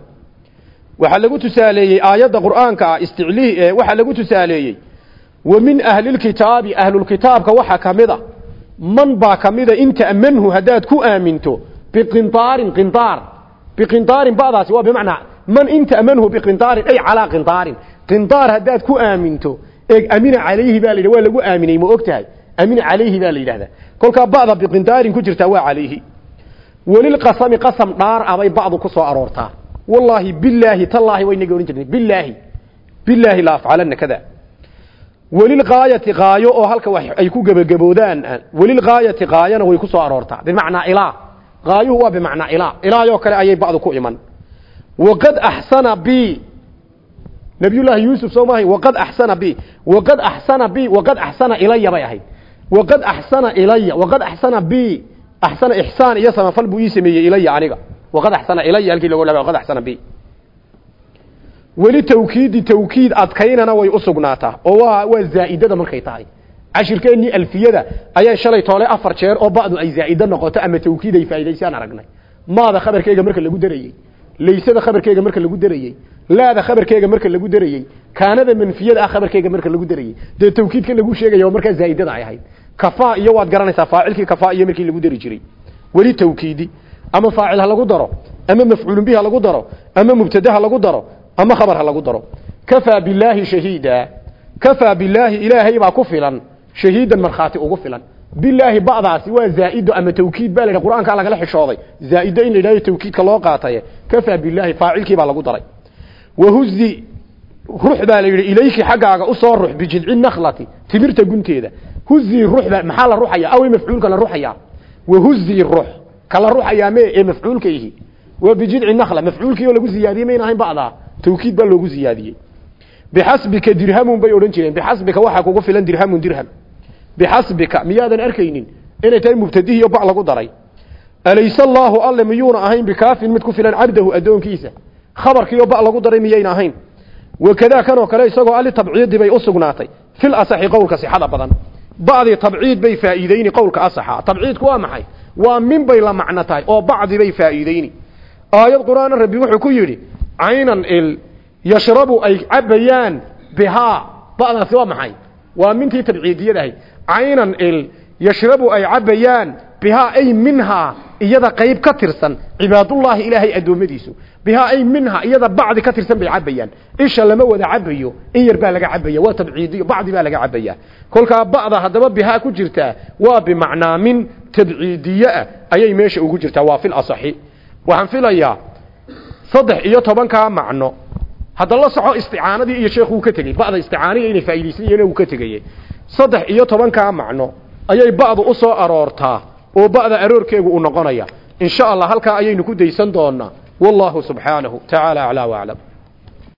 Waxaa lagu tusaaleeyey aayadda qur'aanka ah isticlii waxaa lagu tusaaleeyey wa min ahlilkitaabi ahlulkitaabka waxaa ka mid a man baa ka mida in ta'manhu ku aaminto biqintaarin qintaar. Biqintaarin ba'daasi waa bimacnaa man in ta'manhu biqintaarin ay calaa qintaarin. Qintaar haddaad ku aaminto eeg amina calayhi baa lagu aaminay ma og amina calayhi baa la yidhahdaa. Kolkaa ba'da biqintaarin ku jirtaa waa calayhi welilqasami qasam dhaar abay bacdu ku soo aroortaa. Wallaahi bilaahi tallaahi waynaga odhan jirnay bilaahi bilaahi la afcalanna kada welilgaayati qaayo oo halka wax ay ku gebagaboodaan welilgaayati qaayana way ku soo aroortaa. Bimacnaa ilaa qaayuhu waa bimacnaa ilaa ilaayoo kale ayay bacdu ku iman. Waqad axsana bi. Nabiyullaahi yuusuf soo maahay waqad axsana bi. Waqad axsana bi waqad waqad axsana ilaya waqad axsana bi axsana ixsaan iyo samafal buu ii sameeyey ilaya aniga waqad axsana ilaya halkii lagu laga waqad axsana bi weli tawkiidi tawkiid adkaynana way u sugnaataa oo waa waa zaa'idada markay tahay cashirkeennii alfiyada ayaa shalay toole afar jeer oo ba'du ay zaa'ida noqoto ama tawkiid ay faa'iidaysaan aragnay maada khabarkeega marka lagu darayey laysada khabarkeega marka lagu darayey laada khabarkeega marka lagu darayey kaanada manfiyada ah khabarkeega marka lagu darayey dee tawkiidka lagu sheegaya oo markaa zaa'idada ay kafaa iyo waad garanaysaa faacilkii kafaa iyo markii lagu dari jiray. Weli tawkiidi ama faacil ha lagu daro ama mafcuulun bihi ha lagu daro ama mubtada ha lagu daro ama khabar ha lagu daro. Kafaa billaahi shahiida kafaa billaahi ilaahay baa ku filan shahiidan markhaati ugu filan. Bilaahi ba'daasi waa zaa'ido ama tawkiid baa la yidhaha qur'aankaa lagala xishooday. Zaa'ido in la yidhahdo tawkiidka loo qaataye kafaa billaahi faacilkii baa lagu daray. Wahuzi rux baa la yidhi ilayki xaggaaga u soo rux bijidci nakhlati timirta gunteeda huzii ruxba maxaa la ruxaya aw mafcuulka la ruxaya wahuzii rux kala ruxayaa mee ee mafcuulka ihi waa bijidci nakhla. Mafcuulkii oo lagu ziyaadiyey mayn ahayn ba'daa tawkiid baa loogu ziyaadiyey. Bixasbika dirhamun bay odhan jireen. Bixasbika waxaa kugu filan dirhamun dirham. Bixasbika miyaadan arkaynin inay tahay mubtadihiyo bac lagu daray. Alayse allaahu alle miyuuna ahayn bikaafin mid ku filan cabdahu addoonkiisa. Khabarkiioo ba lagu daray miyayna ahayn. Wakadaa kanoo kale isagoo ali tabciidi bay u sugnaatay. Fil asaxi qowlka sixada badan bacdii tabciid bay faa'iideyni qowlka asaxa. Tabciidku waa maxay? Waa min bay la macno tahay oo bacdi bay faa'iideyni aayad qur'aana rabbi wuxuu ku yidhi caynan il yashrabu ay cabayaan bihaa ba'daasi waa maxay? Waa mintii tabciidiyadahay. Caynan il yashrabu ay cabayaan bihaa ay minhaa iyada qayb ka tirsan cibaadullaahi ilaahay addoommadiisu bihaa ay minhaa iyada bacdi ka tirsan bay cabayaan isha lama wada cabayo in yar baa laga cabaya waa tabciidiyo bacdi baa laga cabaya kolkaa ba'da haddaba bihaa ku jirtaa waa bimacnaa min tabciidiyeah ayay meesha ugu jirtaa waa fil asaxi. Waxaan filayaa saddex iyo tobankaa macno. Hadda la soco isticaanadii iyo sheekhu uu ka tegey ba'da isticaaniya inay faa'iidaysanayeen uu ka tegayey saddex iyo tobankaa macno ayay ba'du u soo aroortaa oo ba'da aroorkeegu uu noqonaya. In sha allah halkaa ayaynu ku daysan doonaa wallahu subxaanahu tacaala aclaa waclam